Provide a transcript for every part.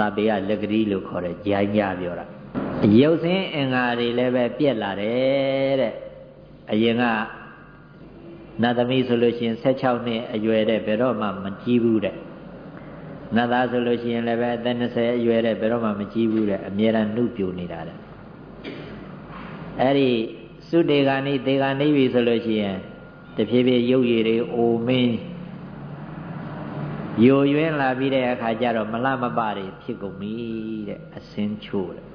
စာပေကလက်ကတိလို့ခေါ်တယ်ဂျိုင်းကြပြောတာရုပ်ဆင်းအင်္ဂါတွေလည်းပဲပြက်လာတယ်တဲ့အရင်ကနတ်သမီးဆိုလို့ရှိရင်16နှစ်အရွယ်တဲ့ဘယ်တော့မှမကြည့်ဘူးတဲ့နတ်သားဆိုလို့ရှိရင်လည်းပဲအသက်20အရွယ်တဲ့ဘယ်တော့မှမကြည့်ဘူးတဲ့အမြဲတမ်းနှုတ်ပြနေတာတဲ့အဲ့ဒီသုတေဂာနိတေဂာနိပြီဆိုလို့ရှိရင်တဖြည်းဖြည်းရုပ်ရည်တွေအိုမင်း ယိုယွင်းလာပြီးတဲ့အခါကျတော့မလမပတွေဖြစ်ကုန်ပြီတဲ့အစင်းချို့တဲ့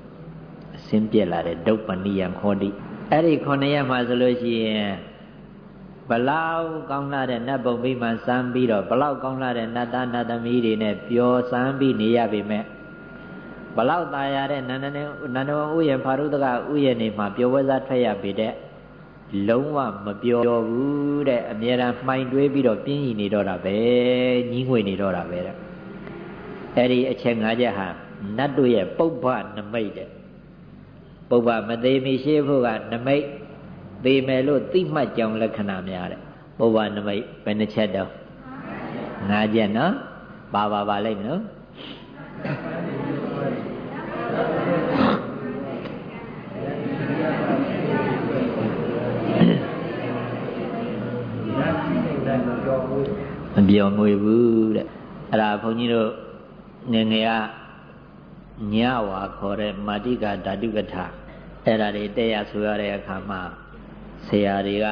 အစင်းပြက်လာတဲ့ဒုပ္ပနိယံခောတိအဲ့ဒီခုနှစ်ရက်မှဆိုလို့ရှိရင်ဘလောက်ကောင်းလာတဲ့နတ်ဘုံမိမှစမ်းပြီးတော့ဘလောက်ကောင်းလာတဲ့နတ်သားနတ်သမီးတွေနဲ့ပျော်စမ်းပြီးနေရပေမဲ့ဘလောက်ตายရတဲ့နန္ဒနေနန္ဒဝဥယျာဖာရုတကဥယျာနေမှာပျော်ဝဲစားထွက်ရပေတဲ့ လုံးဝမပျော်ဘူးတဲ့အမြဲတမ်းမှိုင်တွေးပြီးတော့ပြင်းရည်နေတော့တာပဲညီးငွေနေတော့တာပဲတဲ့အဲ့ဒီအချက်၅ချက်ဟာနတ်တို့ရဲ့ပုပ္ပနမိတ်တဲ့ပုပ္ပမသေးမီရှိဖို့ကနမိတ်သေမယ်လို့သိမှတ်ကြောင်လက္ခဏာများတဲ့ပုဗ္ဗနမိတ်ဘယ်နှချက်တော့၅ချက်နော်ပါပါပါလိုက်နော် မပြောငွေဘူးတဲ့အဲ့ဒါဘုန်းကြီးတို့ငငယ်ကညဝါခေါ်တဲ့မာတိကဓာတုကထာအဲ့ဒါတွေတဲ့ရဆိုရတဲ့အခါမှာဆရာတွေက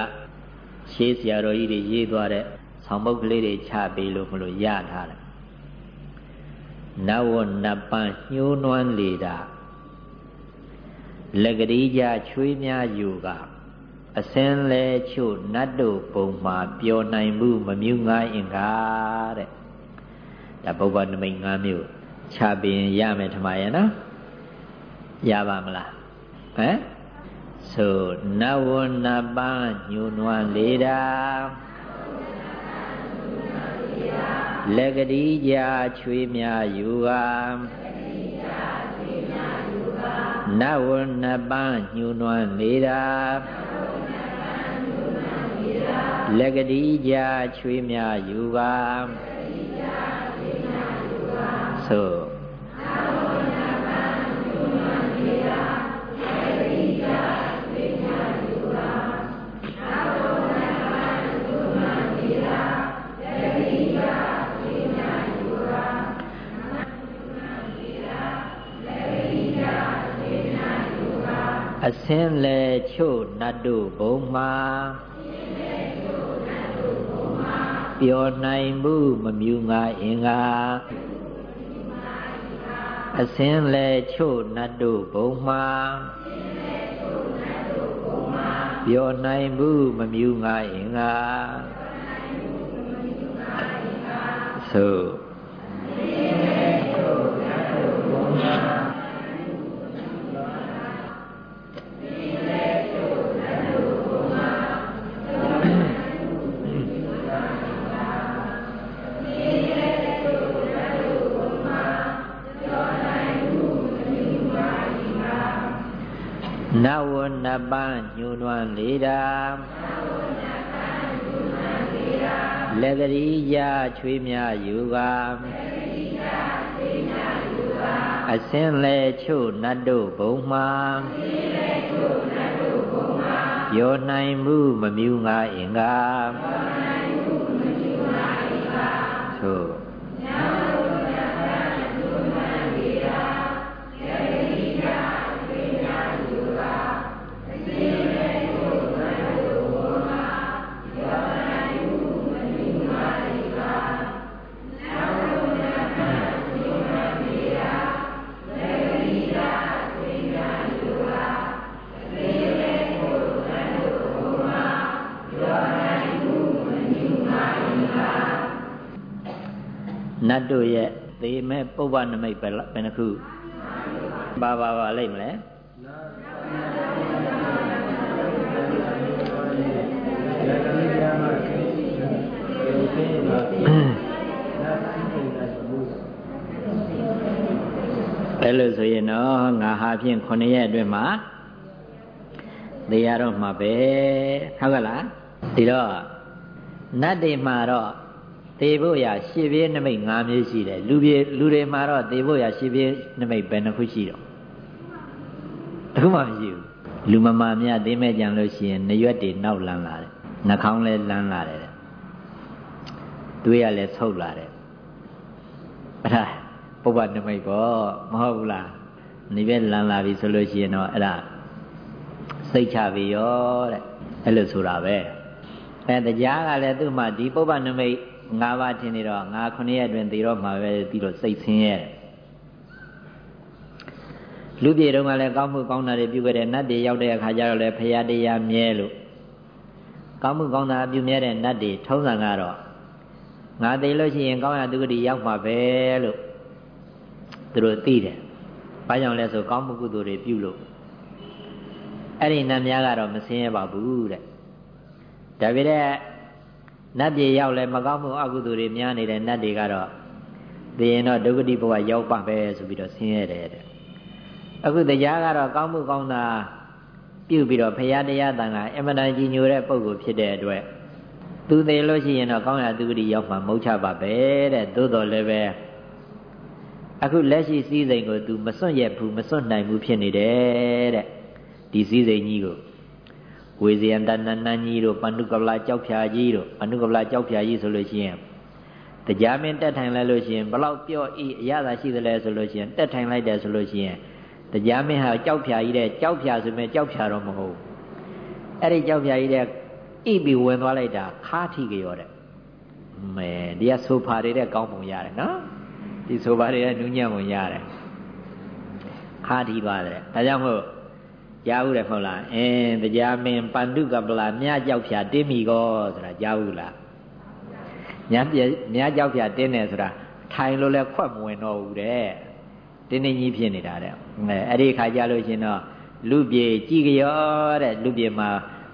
ရှေးဆရာတော်ကြီးတွေရေးသွားတဲ့ဆောင်းပုတ်ကလေးတွေချပေးလို့မလို့ရထားတယ်နဝနပန်ညှိုးနွမ်းလေတာလက်ကလေးကြချွေးများယူက အစင်းလဲချို့နတ်တို့ပုံမှာပျော်နိုင်မှုမမြူငါအင်္ဂါတဲ့ဒါပုဗ္ဗနမိတ်၅မျိုးချပေးရင်ရမယ်ထမရဲ့နော်ရပါမလားဟမ်ဆိုနဝနပန်းညူနွမ်းလေတာလက်ကတိကြချွေးများယူပါနဝနပန်းညူနွမ်းလေတာ လက်ကတိကြချွေးများယူပါဆိုအစင်းလေချို့နတ်တို့ဘုံမှာ ပျော်နိုင်မှုမမြူငါအင်္ဂါအစင်းလေချို့နတ်တို့ဘုံမှာပျော်နိုင်မှုမမြူငါအင်္ဂါသို့ ပန်းညူနွမ်းလေတာလက်ကလေးရချွေးများယူကအစင်းလဲချို့နတ်တို့ဘုံမှာပြောနိုင်မှုမမြူငါအင်္ဂါ တ်တို့ရဲ့သေမဲ့ပုဗ္ဗနမိတ်ပဲဘယ်နှခုပါပါပါလိုက်မလဲအဲ့လိုဆိုရင်တော့ငါဟာဖြင့်9ရက်အတွင်းမှာသေရတော့မှာပဲဟုတ်ကလားဒီတော့နတ်တွေမှာတော့ သေဖို့ရရှစ်ပြေးနမိတ်၅မျိုးရှိတယ်လူပြေလူတွေမှာတော့သေဖို့ရရှစ်ပြေးနမိတ်ဘယ်နှခုရှိတော့တခုမှမရှိဘူးလူမမာမြသေမဲ့ကြံလို့ရှိရင်နရွက်တွေနောက်လန်းလာတယ်နှာခေါင်းလည်းလန်းလာတယ်တွေးရလည်းဆုပ်လာတယ်အဲ့ဒါပုဗ္ဗနမိတ်ပေါ့မဟုတ်ဘူးလားနေပဲလန်းလာပြီဆိုလို့ရှိရင်တော့အဲ့ဒါစိတ်ချပြီရောတဲ့အဲ့လိုဆိုတာပဲအဲတရားကလည်းသူ့မှာဒီပုဗ္ဗနမိတ် ၅ပါးထင်နေတော့ငါခုနှစ်ရက်တွင်သိတော့မှာပဲပြီးတော့စိတ်ဆင်းရဲလူပြေတုန်းကလည်းကောင်းမှုကောင်းတာတွေပြုခဲ့တဲ့နတ်တွေရောက်တဲ့အခါကျတော့လည်းဖရာတရားမြဲလို့ကောင်းမှုကောင်းတာပြုမြဲတဲ့နတ်တွေထုံးစံကတော့ငါသိလို့ရှိရင်ကောင်းရသူကတိရောက်မှာပဲလို့သူတို့သိတယ်။ဘာကြောင့်လဲဆိုကောင်းမှုကုသိုလ်တွေပြုလို့အဲ့ဒီနတ်များကတော့မဆင်းရဲပါဘူးတဲ့။ဒါပေမဲ့ နတ်ပြည်ရောက်လဲမကောင်းမှုအကုသိုလ်တွေများနေတဲ့နတ်တွေကတော့သိရင်တော့ဒုက္ခတိဘဝရောက်ပါပဲဆိုပြီးတော့ဆင်းရဲတယ်တဲ့။အခုတရားကတော့ကောင်းမှုကောင်းတာပြုပြီးတော့ဖရာတရားတန်ကအမတန်ကြီးညိုတဲ့ပုံကိုဖြစ်တဲ့အတွက်သူသေးလို့ရှိရင်တော့ကောင်းရာသူဂတိရောက်မှမဟုတ်ချပါပဲတဲ့သို့တော်လည်းပဲအခုလက်ရှိစည်းစိမ်ကို तू မစွန့်ရဘူးမစွန့်နိုင်ဘူးဖြစ်နေတယ်တဲ့ဒီစည်းစိမ်ကြီးကို ဝေဇယန္တနန္နကြီးတို့ပန္နုကပလာကြောက်ဖြာကြီးတို့ပန္နုကပလာကြောက်ဖြာကြီးဆိုလို့ရှိရင်တရားမင်းတက်ထိုင်လိုက်လို့ရှိရင်ဘလောက်ပြော့ဤအရသာရှိသလဲဆိုလို့ရှိရင်တက်ထိုင်လိုက်တယ်ဆိုလို့ရှိရင်တရားမင်းဟာကြောက်ဖြာကြီးတဲ့ကြောက်ဖြာဆိုမဲ့ကြောက်ဖြာတော့မဟုတ်အဲ့ဒီကြောက်ဖြာကြီးတဲ့ဣပြီးဝင်သွားလိုက်တာခါထိကြောတဲ့မဲဒီကဆိုဖာတွေတဲ့ကောင်းပုံရတယ်နော်ဒီဆိုဖာတွေတဲ့နူးညံ့ပုံရတယ်ခါထိပါတယ်ဒါကြောင့်မို့ ကြားဘူးတယ်မဟုတ်လားအင်းတရားမင်းပန္တုကပလာမြကြောက်ဖြာတင်းမိကောဆိုတာကြားဘူးလားမြပြမြကြောက်ဖြာတင်းတယ်ဆိုတာထိုင်လို့လဲခွက်မဝင်တော့ဘူးတဲ့တင်းနေကြီးဖြစ်နေတာတဲ့အဲအဲ့ဒီခါကြလို့ရှင်တော့လူပြေကြည်ကြောတဲ့လူပြေမှာ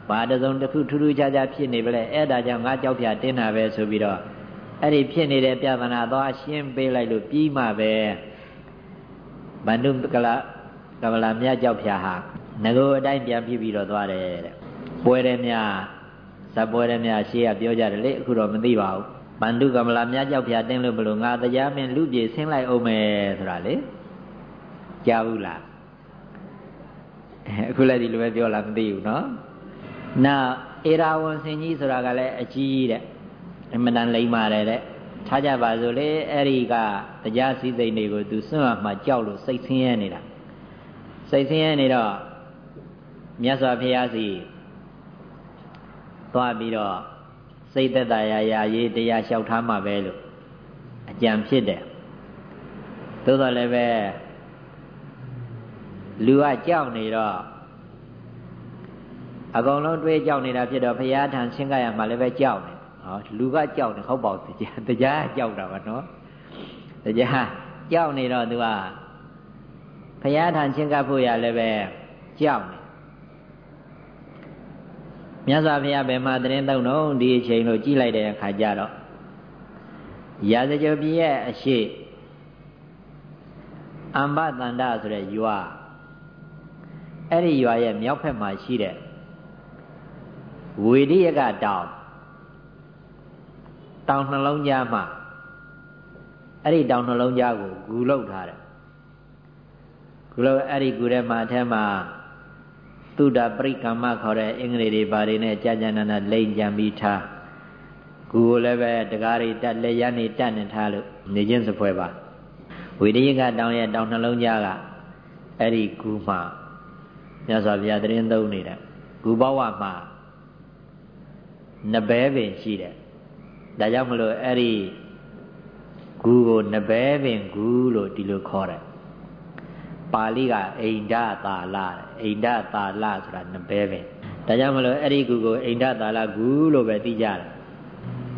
ဘာတစုံတစ်ခုထူးထူးခြားခြားဖြစ်နေပလဲအဲ့ဒါကြောင့်ငါကြောက်ဖြာတင်းတာပဲဆိုပြီးတော့အဲ့ဒီဖြစ်နေတဲ့ပြဿနာသွားရှင်းပေးလိုက်လို့ပြီးမှပဲဗန္ဓုကလကမလာမြတ်ကြောက်ဖြာဟာ ငโกအတိုင်းပြန်ဖြစ်ပြီးတော့သွားတယ်တဲ့ပွဲတယ်များဇပွဲတယ်များရှေ့ကပြောကြတယ်လေအခုတော့မသိပါဘူးပန္တုကမလာမြတ်ကြောက်ဖျားတင်းလို့ဘလို့ငါတရားမင်းလူပြေဆင်းလိုက်အောင်မယ်ဆိုတာလေကြားဘူးလားအခုလည်းဒီလိုပဲပြောလားမသိဘူးနော်နောက်ဧရာဝန်စင်ကြီးဆိုတာကလည်းအကြီးတဲ့အမှန်တန်လိမ့်ပါတယ်တဲ့ထားကြပါစို့လေအဲ့ဒီကတရားစည်းစိမ်တွေကိုသူစွန့်ရမှကြောက်လို့စိတ်ဆင်းရဲနေတာစိတ်ဆင်းရဲနေတော့ မြတ်စွာဘုရားစီသွားပြီးတော့စိတ်သက်သာရာရာရေးတရားလျှောက်ထားမှပဲလို့အကြံဖြစ်တယ်သို့တော်လည်းပဲလူကကြောက်နေတော့အကုန်လုံးတွေးကြောက်နေတာဖြစ်တော့ဘုရားထံဆင်းကြရမှာလည်းပဲကြောက်နေဟောလူကကြောက်နေဟုတ်ပေါ့တရားတရားကြောက်တာပါနော်တရားကြောက်နေတော့သူကဘုရားထံဆင်းကြဖို့ရလည်းပဲကြောက်နေ မြတ်စွာဘုရားဘယ်မှာတရင်တော့တော့ဒီအချိန်လို့ကြည်လိုက်တဲ့အခါကျတော့ရာဇကြပြည့်ရဲ့အရှိအမ္ဘတန္တဆိုတဲ့ရွာအဲ့ဒီရွာရဲ့မြောက်ဘက်မှာရှိတဲ့ဝေရိယကတောင်တောင်နှလုံးကြားမှာအဲ့ဒီတောင်နှလုံးကြားကိုဂူလောက်ထားတယ်ဂူလောက်အဲ့ဒီဂူထဲမှာအထက်မှာ သုဒ္ဓပရိကမ္မခေါ်တဲ့အင်္ဂလိပ်တွေဘာတွေနဲ့ကြာကြာနာနာလိမ့်ကြံပြီးထားဂူကိုလည်းပဲတကားတွေတက်လက်ရနေတက်နေထားလို့နေချင်းစပွဲပါဝိရိယကတောင်ရဲ့တောင်နှလုံးကြားကအဲ့ဒီဂူမှာမြတ်စွာဘုရားတရင်သုံးနေတဲ့ဂူဘဝမှာနဘဲပင်ရှိတယ်ဒါကြောင့်မလို့အဲ့ဒီဂူကိုနဘဲပင်ဂူလို့ဒီလိုခေါ်တယ် ပါဠိကအိန္ဒသာလအိန္ဒသာလဆိုတာနဘဲပင်ဒါကြောင့်မလို့အဲ့ဒီဂူကိုအိန္ဒသာလဂူလို့ပဲသိကြတယ်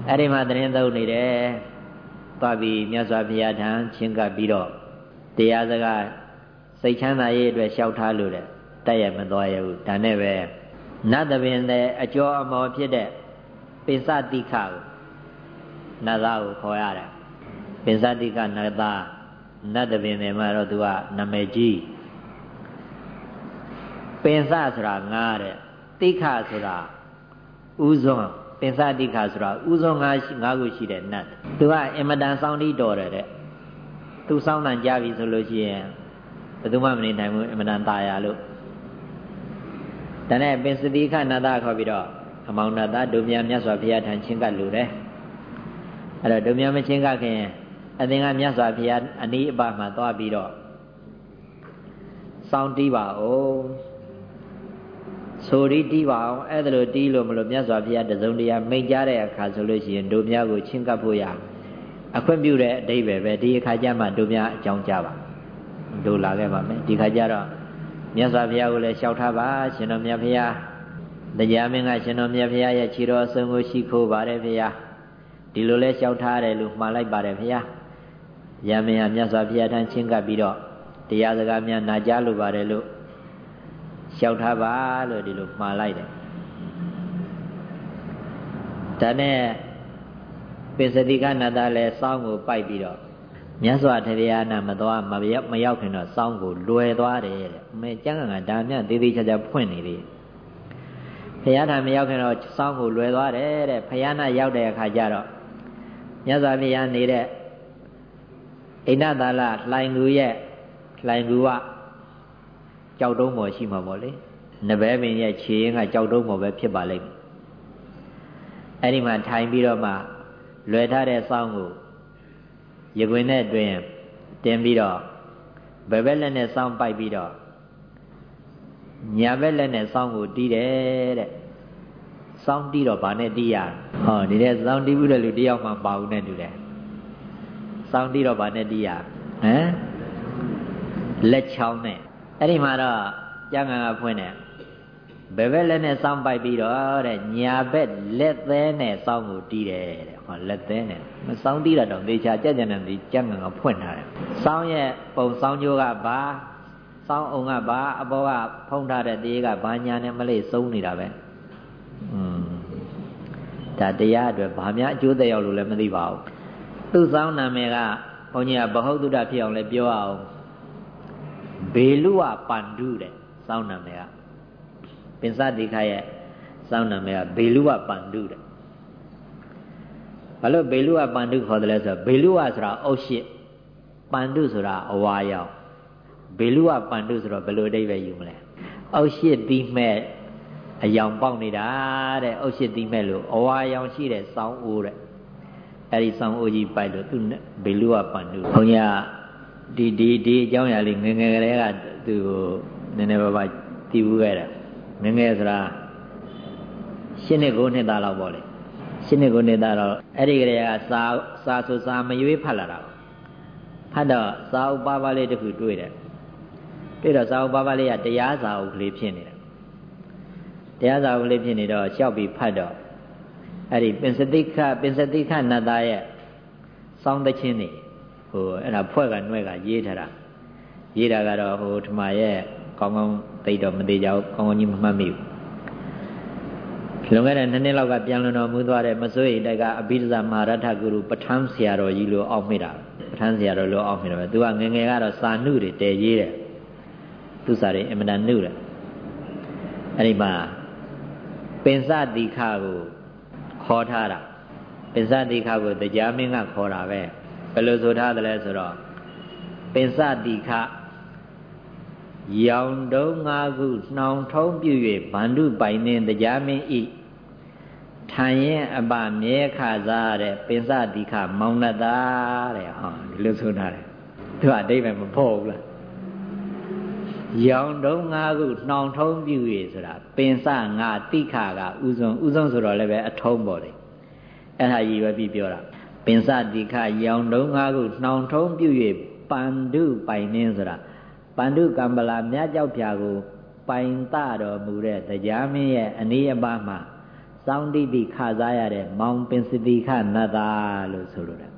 အဲ့ဒီမှာသတင်းသုံးနေတယ်သွားပြီးမြတ်စွာဘုရားထံချင်းကပ်ပြီးတော့တရားစကားစိတ်ချမ်းသာရေးအတွက်လျှောက်ထားလို့တဲ့တက်ရမသွားရဘူးဒါနဲ့ပဲနတ်သဘင်တဲ့အကျော်အမော်ဖြစ်တဲ့ပိစတိခကိုနတ်သားကိုခေါ်ရတယ်ပိစတိခနတ်သား နတ်တပင်တွေမှာတော့သူကနာမည်ကြီးပင်စဆိုတာငားတဲ့တိခဆိုတာဥဇွန် ပင်စတိခဆိုတာဥဆုံး၅၅ခုရှိတဲ့နတ်သူကအင်မတန်စောင်းတီးတော်တယ်တဲ့သူစောင်းတန်ကြပြီဆိုလို့ရှိရင်ဘယ်သူမှမနေနိုင်ဘူးအင်မတန်ตายရလို့ဒါနဲ့ပင်စတိခနတ်သားခေါ်ပြီးတော့အမောင်နတ်သားဒုမြတ်မြတ်စွာဘုရားထံချင်းကပ်လူတယ်အဲ့တော့ဒုမြတ်မချင်းကပ်ခင် အသင်္ကမြတ်စွာဘုရားအနီးအပါမှာသွားပြီးတော့စောင်းတီးပါဦးဆိုရီတီးပါအောင်အဲ့ဒါလိုတီးလို့မလို့မြတ်စွာဘုရားတစုံတရာမိန့်ကြားတဲ့အခါဆိုလို့ရှိရင်တို့များကိုချင်းကပ်ဖို့ရအခွင့်ပြုတဲ့အတိတ်ပဲပဲဒီအခါကျမှတို့များအကြောင်းကြပါတို့လာခဲ့ပါမယ်ဒီခါကျတော့မြတ်စွာဘုရားကိုလည်းလျှောက်ထားပါရှင်တော်မြတ်ဘုရားတရားမင်းကရှင်တော်မြတ်ဘုရားရဲ့ခြေတော်အစုံကိုရှိခိုးပါတယ်ဘုရားဒီလိုလဲလျှောက်ထားတယ်လို့မှားလိုက်ပါတယ်ဘုရား ရမင်းဟာမြတ်စွာဘုရားထံချင်းကပ်ပြီးတော့တရားစကားများနာကြားလိုပါတယ်လို့လျှောက်ထားပါလို့ဒီလိုမှားလိုက်တယ်ဒါနဲ့ပိစတိကနာတလည်းစောင်းကိုပိုက်ပြီးတော့မြတ်စွာဘုရားနာမသွားမရောက်မရောက်ခင်တော့စောင်းကိုလွယ်သွားတယ်တဲ့အမေကျမ်းဂန်ကဒါမြတ်သေးသေးချာချာဖွင့်နေသေးဘုရားထာမရောက်ခင်တော့စောင်းကိုလွယ်သွားတယ်တဲ့ဘုရားနာရောက်တဲ့အခါကျတော့မြတ်စွာဘုရားနေတဲ့ အိန္ဒသာလလှိုင်သူရဲ့လှိုင်သူကကြောက်တုံးမော်ရှိမှာပေါ့လေနဘဲပင်ရဲ့ခြေရင်ကကြောက်တုံးမော်ပဲဖြစ်ပါလိမ့်မယ်အဲ့ဒီမှာထိုင်ပြီးတော့မှလွယ်ထားတဲ့စောင်းကိုရခွင်နဲ့တွင်တင်ပြီးတော့ဘယ်ဘက်လက်နဲ့စောင်းပိုက်ပြီးတော့ညာဘက်လက်နဲ့စောင်းကိုတီးတယ်တဲ့စောင်းတီးတော့ဗာနဲ့တီးရဟောဒီတဲ့စောင်းတီးဘူးတဲ့လူတယောက်မှပါဘူးနဲ့တူတယ် စောင်းတီးတော့ဗာနဲ့တီးရဟမ်လက်ချောင်းနဲ့အဲ့ဒီမှာတော့ကျန်ကန်ကဖွင့်တယ်ဘယ်ဘက်လက်နဲ့စောင်းပိုက်ပြီးတော့တဲ့ညာဘက်လက်သေးနဲ့စောင်းကိုတီးတယ်တဲ့ဟောလက်သေးနဲ့မစောင်းတီးတာတော့သေချာကြက်ကြက်နဲ့ဒီကျန်ကန်ကဖွင့်ထားတယ်စောင်းရဲ့ပုံစောင်းကြိုးကဘာစောင်းအောင်ကဘာအပေါ်ကဖုံးထားတဲ့တေးကဘာညာနဲ့မလေးစုံနေတာပဲอืมဒါတရားအတွက်ဘာများအကျိုးသက်ရောက်လို့လည်းမသိပါဘူး သူ့စောင်းနာမည်ကဘုန်းကြီးကဘဟုတုဒ္ဒဖြစ်အောင်လည်းပြောအောင်ဘေလူဝပန္တုတဲ့စောင်းနာမည်ကပင်စတိခရဲ့စောင်းနာမည်ကဘေလူဝပန္တုတဲ့ဘာလို့ဘေလူဝပန္တုခေါ်တယ်လဲဆိုတော့ဘေလူဝဆိုတာအုတ်ရှိပန္တုဆိုတာအဝါရောင်ဘေလူဝပန္တုဆိုတော့ဘယ်လိုအဓိပ္ပာယ်ယူမလဲအုတ်ရှိတီးမဲ့အယောင်ပေါက်နေတာတဲ့အုတ်ရှိတီးမဲ့လို့အဝါရောင်ရှိတဲ့စောင်းအိုးတဲ့ အဲ့ဒီစောင်းအိုးကြီးပိုက်လို့သူဘေလူဝပန္တုဘုန်းကြီးဒီဒီဒီအကြောင်းအရာလေးငငယ်ကလေးကသူနည်းနည်းပါးပါးတည်ဘူးခဲ့တာငငယ်ဆိုတာရှင်းနှစ်ကိုနှစ်သားလောက်ပေါ့လေရှင်းနှစ်ကိုနှစ်သားတော့အဲ့ဒီကလေးကစာစာဆိုစာမရွေးဖတ်လာတာဖတ်တော့စာအုပ်ပါးပါးလေးတစ်ခုတွေ့တယ်တွေ့တော့စာအုပ်ပါးပါးလေးကတရားစာအုပ်ကလေးဖြစ်နေတယ်တရားစာအုပ်ကလေးဖြစ်နေတော့လျှောက်ပြီးဖတ်တော့ အဲ့ဒီပင်စတိခပင်စတိခနတ်သားရဲ့စောင်းသချင်းနေဟိုအဲ့ဒါဖွဲ့ကနှွဲကရေးထားတာရေးတာကတော့ဟိုထမရဲ့ကောင်းကောင်းသိတော့မသေးကြဘူးကောင်းကောင်းကြီးမမှတ်မိဘူးလွန်ခဲ့တဲ့နှစ်နှစ်လောက်ကပြန်လွန်တော်မူသွားတဲ့မစိုးရိမ်တိုက်ကအဘိဓဇမဟာရထဂုရုပဋ္ဌာန်းဆရာတော်ကြီးလို့အောက်မိတာပဋ္ဌာန်းဆရာတော်လို့အောက်မိတယ်ပဲသူကငငယ်ကတော့စာနှုတွေတည်ရေးတယ်သူစာတွေအမတန်နှုတယ်အဲ့ဒီမှာပင်စတိခကို ခေါ်ထားတာပင်စတိခကိုတရားမင်းကခေါ်တာပဲဘယ်လိုဆိုထားသလဲဆိုတော့ပင်စတိခရောင်တုံးငါးခုနှောင်ထုံးပြု၍ဗန္ဓုပိုင်နှင်းတရားမင်းဤထိုင်ရင်အပမြဲခစားတဲ့ပင်စတိခမောင်နတာတဲ့ဟောဒီလိုဆိုထားတယ်သူကအတိတ်ပဲမဖို့ဘူးလား ရောင်တုံးငါးခုနှောင်ထုံးပြု၍ဆိုတာပင်စငါတိခကဥဆုံးဥဆုံးဆိုတော့လည်းပဲအထုံးပေါ်တယ်အဲ့ဒါရည်ရွယ်ပြီးပြောတာပင်စတိခရောင်တုံးငါးခုနှောင်ထုံးပြု၍ပန္တုပိုင်နှင်းဆိုတာပန္တုကံပလာမြတ်ကြောက်ဖြာကို ပိုင်တတော်မူတဲ့တရားမင်းရဲ့အနည်းအပါးမှာစောင်းတိတိခစားရတဲ့မောင်ပင်စတိခနတ်သာလို့ဆိုလိုတယ်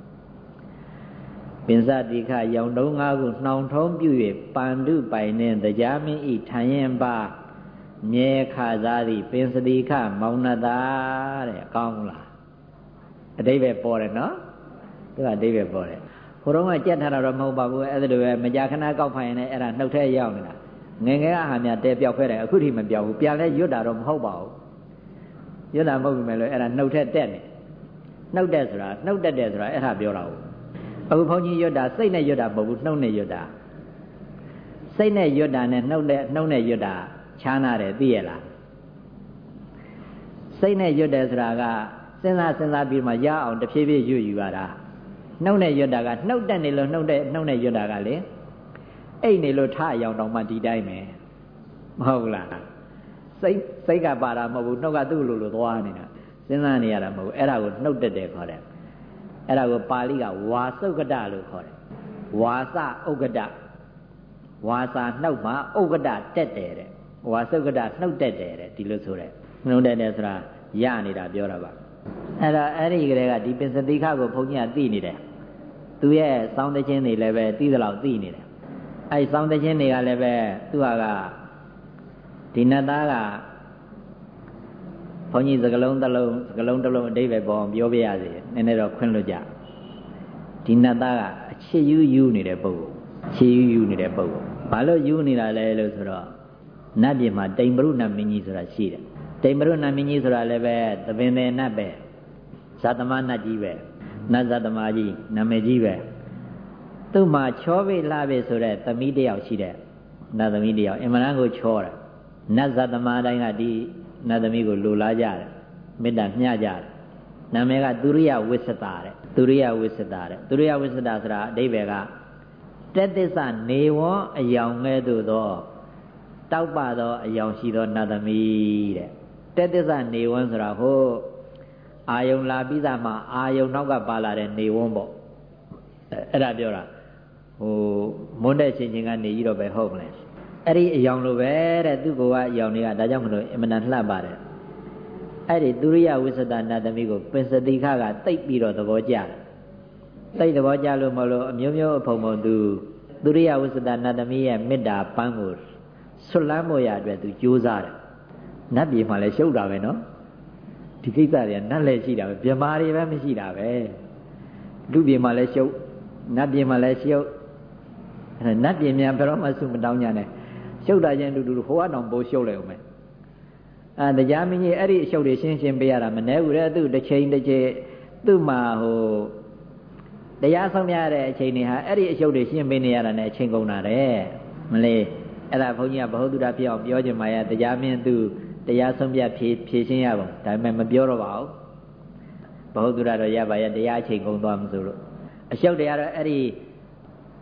ပင်စတိခရောင်တုံးငါးခုနှောင်ထုံးပြု၍ပန္တုပိုင်နှင်းတရားမင်းဤထံရင်ပါမြဲခစားသည်ပင်စတိခမောင်နတ်သာတဲ့အကောင်းလားအတိဘယ်ပေါ်တယ်နော်သူကအတိဘယ်ပေါ်တယ်ဟိုတော့ကကြက်ထားတာတော့မဟုတ်ပါဘူးအဲ့ဒါလိုပဲမကြာခဏကောက်ဖိုင်နေအဲ့ဒါနှုတ်ထဲရောက်နေတာငငယ်ကဟာမြတဲပြောက်ဖဲတယ်အခုထိမပြောက်ဘူးပြန်လဲရွတ်တာတော့မဟုတ်ပါဘူးရွတ်တာမဟုတ်ပြီမဲ့လို့အဲ့ဒါနှုတ်ထက်တက်နေနှုတ်တက်ဆိုတာနှုတ်တက်တယ်ဆိုတာအဲ့ဒါပြောတာဟုတ် အခုဘုန်းကြီးရွတ်တာစိတ်နဲ့ရွတ်တာမဟုတ်ဘူးနှုတ်နဲ့ရွတ်တာစိတ်နဲ့ရွတ်တာနဲ့နှုတ်နဲ့နှုတ်နဲ့ရွတ်တာခြားနာတယ်သိရလားစိတ်နဲ့ရွတ်တယ်ဆိုတာကစဉ်းစားစဉ်းစားပြီးမှရအောင်တဖြည်းဖြည်းရွတ်ယူရတာနှုတ်နဲ့ရွတ်တာကနှုတ်တက်နေလို့နှုတ်တဲ့နှုတ်နဲ့ရွတ်တာကလေအိတ်နေလို့ထအယောင်တောင်မှဒီတိုင်းပဲမဟုတ်လားစိတ်စိတ်ကပါတာမဟုတ်ဘူးနှုတ်ကသူ့လိုလိုသွားနေတာစဉ်းစားနေရတာမဟုတ်ဘူးအဲ့ဒါကိုနှုတ်တက်တယ်ခေါ်တယ် အဲ့ဒါကိုပါဠိကဝါစုတ်ကတလို့ခေါ်တယ်ဝါစဥက္ကတဝါစာနှုတ်မှာဥက္ကတတက်တယ်တဲ့ဝါစုတ်ကတနှုတ်တက်တယ်တဲ့ဒီလိုဆိုတဲ့နှုတ်တက်တယ်ဆိုတာရနေတာပြောတာပါအဲ့တော့အဲ့ဒီကလေးကဒီပင်စတိခကိုဘုန်းကြီးကသိနေတယ်သူရဲ့စောင်းတဲ့ချင်းတွေလည်းပဲသိသလောက်သိနေတယ်အဲ့စောင်းတဲ့ချင်းတွေကလည်းပဲသူဟာကဒီနတ်သားက ဘုန်းကြီးစကလုံးတစ်လုံးစကလုံးတစ်လုံးအတိပဲပေါ်ပြောပြရစီနည်းနည်းတော့ခွင့်လွတ်ကြဒီနတ်သားကအချစ်ယူယူနေတဲ့ပုဂ္ဂိုလ်ချစ်ယူယူနေတဲ့ပုဂ္ဂိုလ်ဘာလို့ယူနေတာလဲလို့ဆိုတော့နတ်ပြည်မှာတိမ်ပရုဏမင်းကြီးဆိုတာရှိတယ်တိမ်ပရုဏမင်းကြီးဆိုတာလည်းပဲသပင်တယ်နတ်ပဲဇာတမနတ်ကြီးပဲနတ်ဇာတမကြီးနာမည်ကြီးပဲသူ့မှာချောပိလှပိဆိုတဲ့သမီးတယောက်ရှိတဲ့နတ်သမီးတယောက်အင်မရန်ကိုချောတယ်နတ်ဇာတမတိုင်းကဒီ နတ်သမီးကိုလိုလားကြတယ်မေတ္တာမျှကြတယ်နာမည်ကသူရိယဝိသတာတဲ့သူရိယဝိသတာတဲ့သူရိယဝိသတာဆိုတာအဓိပ္ပာယ်ကတက်သစ္စာနေဝံအယောင်ငဲ့သို့သောတောက်ပသောအယောင်ရှိသောနတ်သမီးတဲ့တက်သစ္စာနေဝံဆိုတာဟိုအာယုံလာပြီးသားမှအာယုံနောက်ကပါလာတဲ့နေဝံပေါ့အဲ့ဒါပြောတာဟိုမွန်းတဲ့ချင်းချင်းကနေကြီးတော့ပဲဟုတ်မလဲ အဲ့ဒီအယောင်လိုပဲတဲ့သူ့ဘဝအယောင်တွေကဒါကြောင့်မလို့အမှန်တန်လှပါတယ်အဲ့ဒီသူရိယဝိသဒနာသမီးကိုပင်စတိခကတိတ်ပြီးတော့သဘောကျတယ်တိတ်သဘောကျလို့မလို့အမျိုးမျိုးအဖုံဖုံသူသူရိယဝိသဒနာသမီးရဲ့မေတ္တာပန်းကိုဆွလန်းမို့ရအတွက်သူကြိုးစားတယ်နတ်ပြည်မှာလည်းရှုပ်တာပဲနော်ဒီကိစ္စတွေကနတ်လည်းရှိတာပဲမြမာတွေပဲမရှိတာပဲလူပြည်မှာလည်းရှုပ်နတ်ပြည်မှာလည်းရှုပ်အဲ့နတ်ပြည်များဘယ်တော့မှစုမတောင်းကြနဲ့ ရှုပ်တာချင်းတူတူဟိုကတော့ပိုးရှုပ်လိုက်အောင်မယ်အဲတရားမင်းကြီးအဲ့ဒီအရှုပ်တွေရှင်းရှင်းပေးရတာမနှဲဘူးတဲ့သူတစ်ချိန်တစ်ချိန်သူ့မှာဟိုတရားဆုံးရတဲ့အချိန်တွေဟာအဲ့ဒီအရှုပ်တွေရှင်းပေးနေရတာနဲ့အချိန်ကုန်တာတဲ့မလေးအဲ့ဒါဘုန်းကြီးကဘ ਹੁ တုဒဖြစ်အောင်ပြောချင်ပါရဲ့တရားမင်းသူတရားဆုံးပြဖြေဖြေရှင်းရပါဒါပေမဲ့မပြောတော့ပါဘူးဘ ਹੁ တုဒတော့ရပါရဲ့တရားအချိန်ကုန်သွားမှဆိုလို့အရှုပ်တွေကတော့အဲ့ဒီ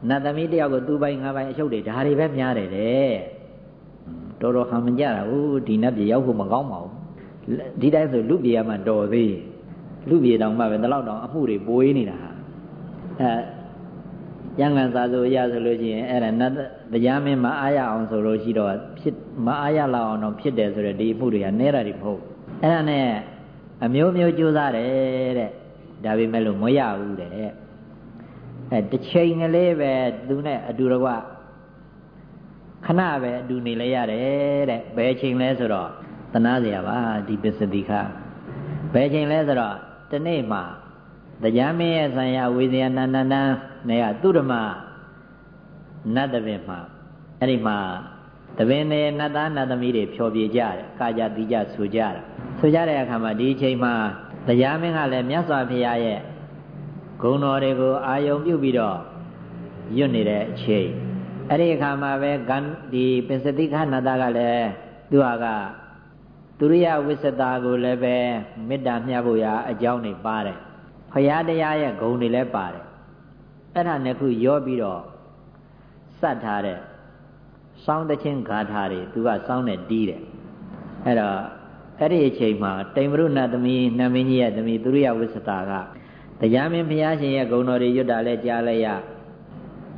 နတ်သမီးတယောက်ကိုသူ့ပိုင်းငါပိုင်းအရှုပ်တွေဒါတွေပဲများတယ်တဲ့တော်တော်ဟန်မကြတာဟုတ်ဒီနတ်ပြည်ရောက်ဖို့မကောင်းပါဘူးဒီတိုင်းဆိုလူပြည်ကမှတော်သေးလူပြည်တောင်မှပဲဒီလောက်တောင်အမှုတွေပွေးနေတာအဲရံငံစာဆိုရဆိုလို့ရှိရင်အဲ့ဒါနတ်တရားမင်းမအားရအောင်ဆိုလို့ရှိတော့ဖြစ်မအားရလောက်အောင်တော့ဖြစ်တယ်ဆိုတဲ့ဒီအမှုတွေကနဲတာတွေမဟုတ်အဲ့ဒါနဲ့အမျိုးမျိုးကြိုးစားတယ်တဲ့ဒါပေမဲ့လို့မရဘူးတဲ့ အဲတစ်ချိန်ကလေးပဲသူနဲ့အတူတကွခဏပဲအတူနေလဲရတယ်တဲ့ဘယ်ချိန်လဲဆိုတော့တနာเสียပါဒီပစ္စတိခဘယ်ချိန်လဲဆိုတော့တနေ့မှာတရားမင်းရဲ့ဆံရဝေဇယနာနန္ဒန်နေရသူဓမ္မနတ်တပင်မှာအဲ့ဒီမှာတပင်နဲ့နတ်သားနတ်သမီးတွေဖြောပြကြတယ်ကာကြတိကြဆိုကြတာဆိုကြတဲ့အခါမှာဒီအချိန်မှာတရားမင်းကလည်းမြတ်စွာဘုရားရဲ့ ဂုဏ်တော်တွေကိုအာယုံပြုပြီးတော့ရွတ်နေတဲ့အချိန်အဲ့ဒီအခါမှာပဲဂန်ဒီပင်စတိခနာတာကလည်းသူဟာကသူရိယဝိသတာကိုလည်းပဲမေတ္တာမျှဖို့ရာအကြောင်းတွေပါတယ်ဖရာတရားရဲ့ဂုဏ်တွေလည်းပါတယ်အဲ့ဒါနှစ်ခုရောပြီးတော့စတ်ထားတဲ့စောင်းတချင်းဂါထာတွေသူကစောင်းနဲ့တီးတယ်အဲ့တော့အဲ့ဒီအချိန်မှာတိမ်မရုဏသမီးနမင်းကြီးရဲ့သမီးသူရိယဝိသတာက တရားမင်းဘုရားရှင်ရဲ့ဂုဏ်တော်တွေရွတ်တာလဲကြားလိုက်ရ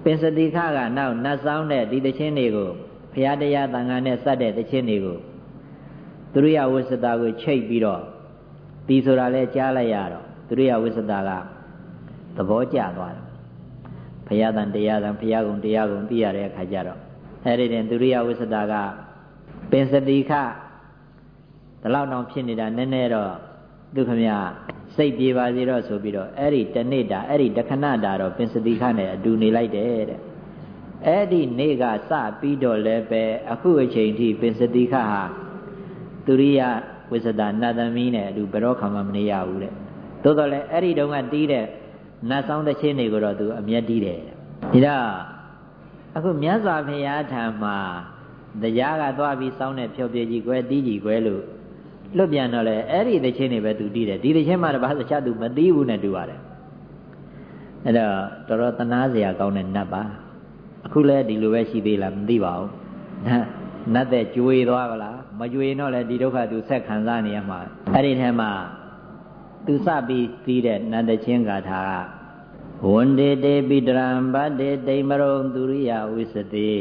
ပင်စတိခကနောက်နတ်ဆောင်တဲ့ဒီတခြင်းတွေကိုဘုရားတရားသံဃာနဲ့စက်တဲ့တခြင်းတွေကိုသူရိယဝိသတာကိုချိတ်ပြီးတော့ဒီဆိုတာလဲကြားလိုက်ရတော့သူရိယဝိသတာကသဘောကျသွားတယ်ဘုရားတန်တရားတန်ဘုရားကုံတရားကုံသိရတဲ့အခါကျတော့အဲ့ဒီတင်သူရိယဝိသတာကပင်စတိခဒီလောက်တောင်ဖြစ်နေတာနည်းနည်းတော့ သူခမစိတ်ပြေပါစေတော့ဆိုပြီးတော့အဲ့ဒီတနေ့တာအဲ့ဒီတခဏတာတော့ပင်စတိခနဲ့အတူနေလိုက်တယ်တဲ့အဲ့ဒီနေ့ကစပြီးတော့လည်းပဲအခုအချိန်ထိပင်စတိခဟာသူရိယဝဝိသဒနတ်သမီးနဲ့အတူဘယ်တော့ခါမှမနေရဘူးတဲ့သို့တော်လည်းအဲ့ဒီတုန်းကတီးတဲ့နတ်ဆောင်တဲ့ချင်းတွေကိုတော့သူအမျက်တီးတယ်ဒီတော့အခုမြတ်စွာဘုရားထံမှာတရားကသွားပြီးစောင်းတဲ့ဖြောပြကြီးကွယ်တီးကြီးကွယ်လို့ လွတ်ပြန်တော့လေအဲ့ဒီသချင်းတွေပဲသူတီးတယ်ဒီသချင်းမှတပါးတခြားသူမတီးဘူးနဲ့တူပါတယ်အဲ့တော့တော်တော်တနာစရာကောင်းတဲ့နတ်ပါအခုလဲဒီလိုပဲရှိသေးလားမသိပါဘူးနတ်တဲ့ကျွေသွားကလားမကျွေတော့လေဒီဒုက္ခသူဆက်ခံစားနေရမှာအဲ့ဒီထဲမှာသူစပြီးပြီးတဲ့နန္တချင်းဂါထာကဝန္ဒေတေပိတရံဗတ္တေတိမရုံသူရိယဝိစတိ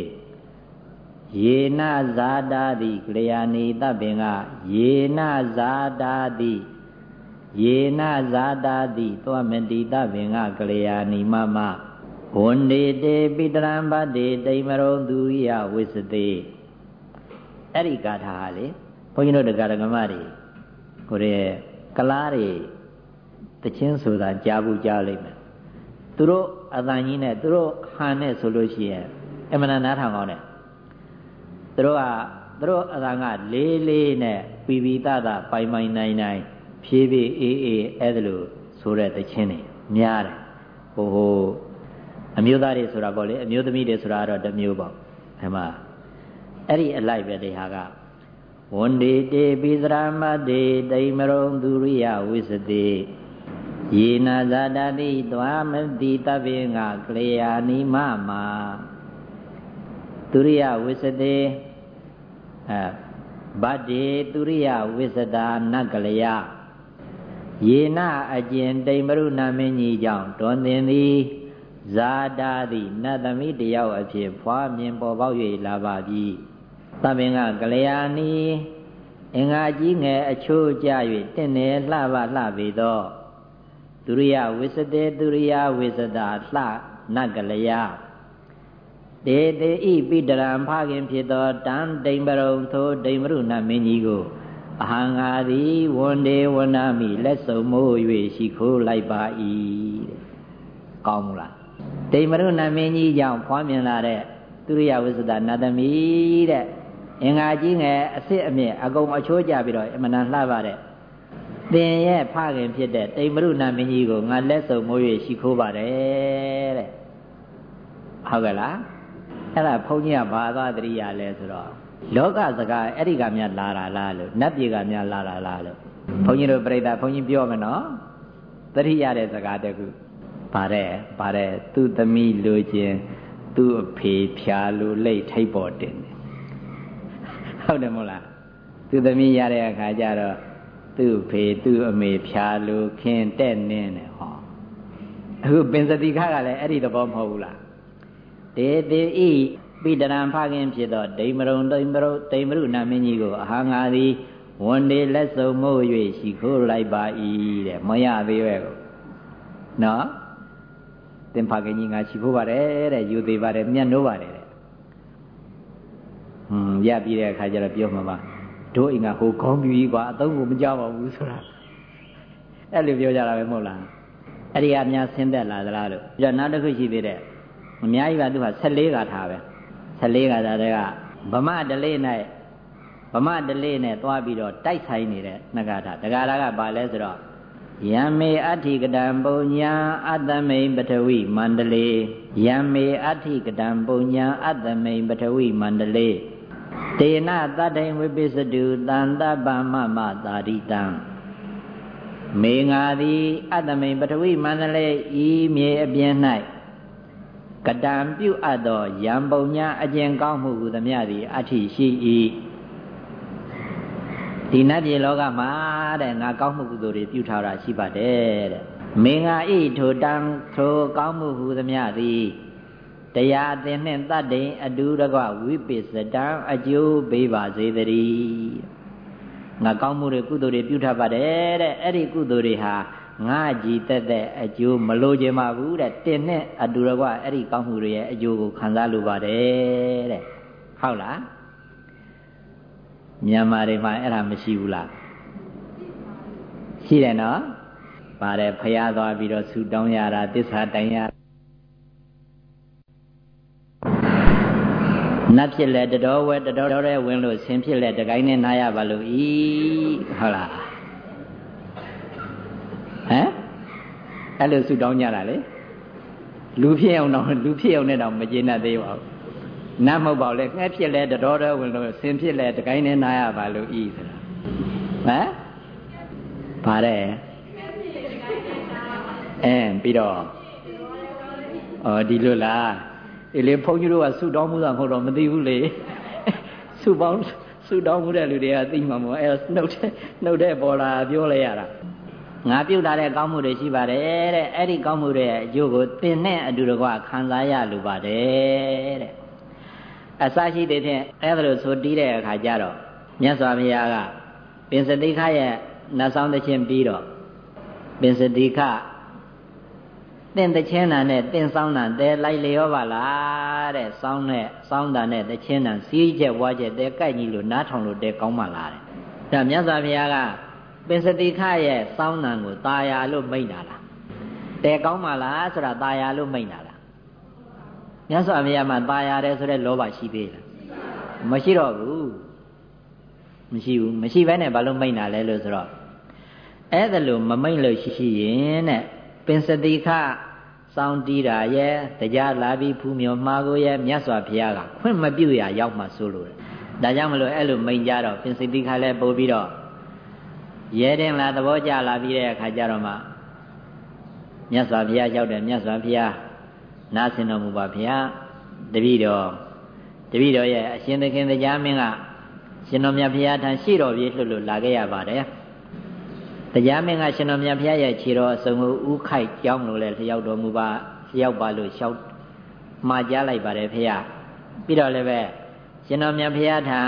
ယေနဇာတာတိကလျာဏီတပင်ကယေနဇာတာတိယေနဇာတာတိသောမတိတပင်ကကလျာဏီမမဝန္ဒေတေပိတရံဗတ္တေတိမရုံသူရိယဝိစတိအဲ့ဒီဂါထာဟာလေဘုန်းကြီးတို့တရားဓမ္မတွေကိုရဲ့ကလားတွေတချင်းဆိုတာကြားဘူးကြားလိမ့်မယ်သူတို့အတန်ကြီးနဲ့သူတို့ဟန်နဲ့ဆိုလို့ရှိရင်အမှန်နားထောင်ကောင်းတယ် သူတို့ကသူတို့အတန်ကလေးလေးနဲ့ပီပီတတပိုင်ပိုင်နိုင်နိုင်ဖြည်းဖြည်းအေးအေးအဲ့ဒါလို့ဆိုတဲ့တချင်းတွေများတယ်ဟိုဟိုအမျိုးသားတွေဆိုတာပေါ့လေအမျိုးသမီးတွေဆိုတာတော့တစ်မျိုးပေါ့အဲမှာအဲ့ဒီအလိုက်ပဲဒီဟာကဝန္ဒေတေပိသရမတေတိမရုံသူရိယဝိစတိယေနာဇာတတိသွားမတိတပင်္ဂကလေယာနိမမာ သူရိယဝိစတိအဲဗတ္တေသူရိယဝိစတာနကလယယေနအကျင်တိမ်မရုနာမင်းကြီးကြောင့်တွန်သင်သည်ဇာတာသည်နတ်သမီးတယောက်အဖြစ်ဖွာမြင်ပေါ်ပေါက်၍လာပါပြီသဗ္ဗင်္ဂကလျာဏီအင်္ဂါကြီးငယ်အချိုးကြ၍တင့်တယ်လှပလှပေသောသူရိယဝိစတေသူရိယဝိစတာလှနကလျာ တေတေဤပိတရံဖခင်ဖြစ်သောတံဒိမ်ပရုံထိုဒိမ်မရုဏမင်းကြီးကိုအဟံငါသည်ဝန္ဒေဝနာမိလက်စုံမိုး၍ရှိခိုးလိုက်ပါ၏တဲ့ကောင်းမလားဒိမ်မရုဏမင်းကြီးကြောင့်ဖွားမြင်လာတဲ့သူရိယဝိစတာနတ်သမီးတဲ့အင်္ဂါကြီးငယ်အစ်စ်အမြင့်အကုန်အချိုးကြပြီးတော့အမှန်တန်လှပတဲ့သင်ရဲ့ဖခင်ဖြစ်တဲ့တိမ်မရုဏမင်းကြီးကိုငါလက်စုံမိုး၍ရှိခိုးပါတယ်တဲ့ဟုတ်ကဲ့လား အဲ့ဒါဘုန်းကြီးကဘာသာတရိယာလဲဆိုတော့လောကစကားအဲ့ဒီကများလာတာလားလို့နတ်ပြည်ကများလာတာလားလို့ဘုန်းကြီးတို့ပြိဿဘုန်းကြီးပြောမယ်နော်တရိယာတဲ့စကားတခုဗါတဲ့ဗါတဲ့သူ့သမီးလိုခြင်းသူ့အဖေဖြာလို့လိတ်ထိပ်ပေါ်တင်တယ်ဟုတ်တယ်မို့လားသူ့သမီးရတဲ့အခါကျတော့သူ့ဖေသူ့အမေဖြာလို့ခင်တဲ့နင်းတယ်ဟောအခုပင်စတိခကလည်းအဲ့ဒီသဘောမဟုတ်ဘူးလား တေတေဤပိတရံဖခင်ဖြစ်သောဒိမရုံဒိမရုဒိမရုနာမင်းကြီးကိုအဟာငါသည်ဝန်ဒီလက်စုံမို့၍ရှိခိုးလိုက်ပါ၏တဲ့မရသေးရဲ့ကိုနော်သင်ဖခင်ကြီးငါရှိခိုးပါတယ်တဲ့ယူသေးပါတယ်မြတ်နိုးပါတယ်တဲ့ဟွန်းရပြီးတဲ့အခါကျတော့ပြောမှာပါတို့အိမ်ကဟိုခေါင်းပြူကြီးကွာအသုံးကိုမကြောက်ပါဘူးဆိုတာအဲ့လိုပြောကြတာပဲမဟုတ်လားအဲ့ဒီအများဆင်းသက်လာသလားလို့ပြီးတော့နောက်တစ်ခုရှိသေးတယ် အများကြီးကသူက14ဂါထာပဲ14ဂါထာတွေကဗမဒလေး၌ဗမဒလေးနဲ့သွားပြီးတော့တိုက်ဆိုင်နေတဲ့နှစ်ဂါထာတဂါထာကဘာလဲဆိုတော့ယံမေအဋ္ဌိကတံပုံညာအတ္တမိန်ပထဝီမန္တလေယံမေအဋ္ဌိကတံပုံညာအတ္တမိန်ပထဝီမန္တလေတေနသတ္တိဝိပိစတုတန်တပ္ပမမသာရိတံမေငါသည်အတ္တမိန်ပထဝီမန္တလေဤမြေအပြင်၌ ကတံပြုအပ်သောယံပုံညာအကျင့်ကောင်းမှုဟုသမျှသည်အဋ္ဌိရှိ၏ဒီနတ်ပြည်လောကမှာတဲ့ငါကောင်းမှုကုသိုလ်တွေပြုထားတာရှိပါတယ်တဲ့မင်္ဂာဤထိုတံထိုကောင်းမှုဟုသမျှသည်တရားအသင်နှင့်တတ်တိန်အတူတကွဝိပိစတံအကျိုးပေးပါစေတည်းငါကောင်းမှုတွေကုသိုလ်တွေပြုထားပါတယ်တဲ့အဲ့ဒီကုသိုလ်တွေဟာ ငါကြည်တက်တဲ့အကျိုးမလိုချင်ပါဘူးတဲ့တင်နဲ့အတူတကွအဲ့ဒီကောင်းမှုတွေရဲ့အကျိုးကိုခံစားလိုပါတယ်တဲ့ဟုတ်လားမြန်မာတွေမှာအဲ့ဒါမရှိဘူးလားရှိတယ်နော်ပါတယ်ဖះသွားပြီးတော့ဆူတောင်းရတာတစ္ဆာတိုင်ရနတ်ဖြစ်လဲတတော်ဝဲတတော်ရဲဝင်လို့ဆင်ဖြစ်လဲတကိုင်းနဲ့နားရပါလို့ဤဟုတ်လား ဟမ်အဲ့လိုဆုတောင်းကြတာလေလူဖြစ်အောင်တော့လူဖြစ်အောင်နဲ့တော့မကျေနပ်သေးပါဘူးနတ်မဟုတ်ပါဘူးလေငှက်ဖြစ်လဲတတော်ရဲဝင်လို့ဆင်ဖြစ်လဲတကိုင်းနဲ့နားရပါလို့ဤဆိုတာဟမ်ပါတယ်အဲပြီးတော့အော်ဒီလိုလားဒီလေဘုန်းကြီးတို့ကဆုတောင်းမှုတာမဟုတ်တော့မသိဘူးလေဆုပေါင်းဆုတောင်းမှုတဲ့လူတွေကသိမှာမဟုတ်အဲနှုတ်တဲ့နှုတ်တဲ့ပေါ်လာပြောလိုက်ရတာ ငါပြုတ်တာတဲ့ကောင်းမှုတွေရှိပါတယ်တဲ့အဲ့ဒီကောင်းမှုတွေရဲ့အကျိုးကိုသင်နဲ့အတူတကွခံစားရလိုပါတယ်တဲ့အစရှိတဲ့ဖြင့်အဲ့ဒါလိုဆိုတီးတဲ့အခါကျတော့မြတ်စွာဘုရားကပင်စတိခရဲ့နတ်ဆောင်တဲ့ချင်းပြီးတော့ပင်စတိခတင့်တချင်းတန်နဲ့တင့်ဆောင်တန်တဲလိုက်လျောပါလားတဲ့ဆောင်းနဲ့ဆောင်းတန်နဲ့တချင်းတန်စီးချက်ဝါချက်တဲကြိုက်ကြီးလို့နားထောင်လို့တဲကောင်းပါလားတဲ့ဒါမြတ်စွာဘုရားက ပင်စတိခရဲ့ဆောင်းတန်ကိုตาယာလို့မိန့်တာလားတဲကောင်းပါလားဆိုတာตาယာလို့မိန့်တာလားမြတ်စွာဘုရားမှာตาယာတယ်ဆိုတဲ့လောဘရှိသေးလားမရှိတော့ဘူးမရှိဘူးမရှိဘဲနဲ့ဘာလို့မိန့်တာလဲလို့ဆိုတော့အဲ့ဒါလို့မမိန့်လို့ရှိရှိရင်တဲ့ပင်စတိခစောင်းတီးတာရဲ့တရားလာပြီးဖူးမြော်မှာကိုရဲ့မြတ်စွာဘုရားကခွင့်မပြုရရောက်မှဆိုလို့ဒါကြောင့်မလို့အဲ့လိုမိန်ကြတော့ပင်စတိခလည်းပို့ပြီးတော့ ရဲတင်လာသဘောကျလာပြီးတဲ့အခါကျတော့မှမြတ်စွာဘုရားရောက်တယ်မြတ်စွာဘုရားနားဆင်တော်မူပါဗျာတပည့်တော်တပည့်တော်ရဲ့အရှင်သခင်တရားမင်းကရှင်တော်မြတ်ဘုရားထံရှိတော်ပြေလှုပ်လို့လာခဲ့ရပါတယ်တရားမင်းကရှင်တော်မြတ်ဘုရားရဲ့ခြေတော်အစုံကိုဥခိုက်ကြောင်းလို့လည်းလျှောက်တော်မူပါလျှောက်ပါလို့လျှောက်မှားကြားလိုက်ပါတယ်ဖေရပြီးတော့လည်းပဲရှင်တော်မြတ်ဘုရားထံ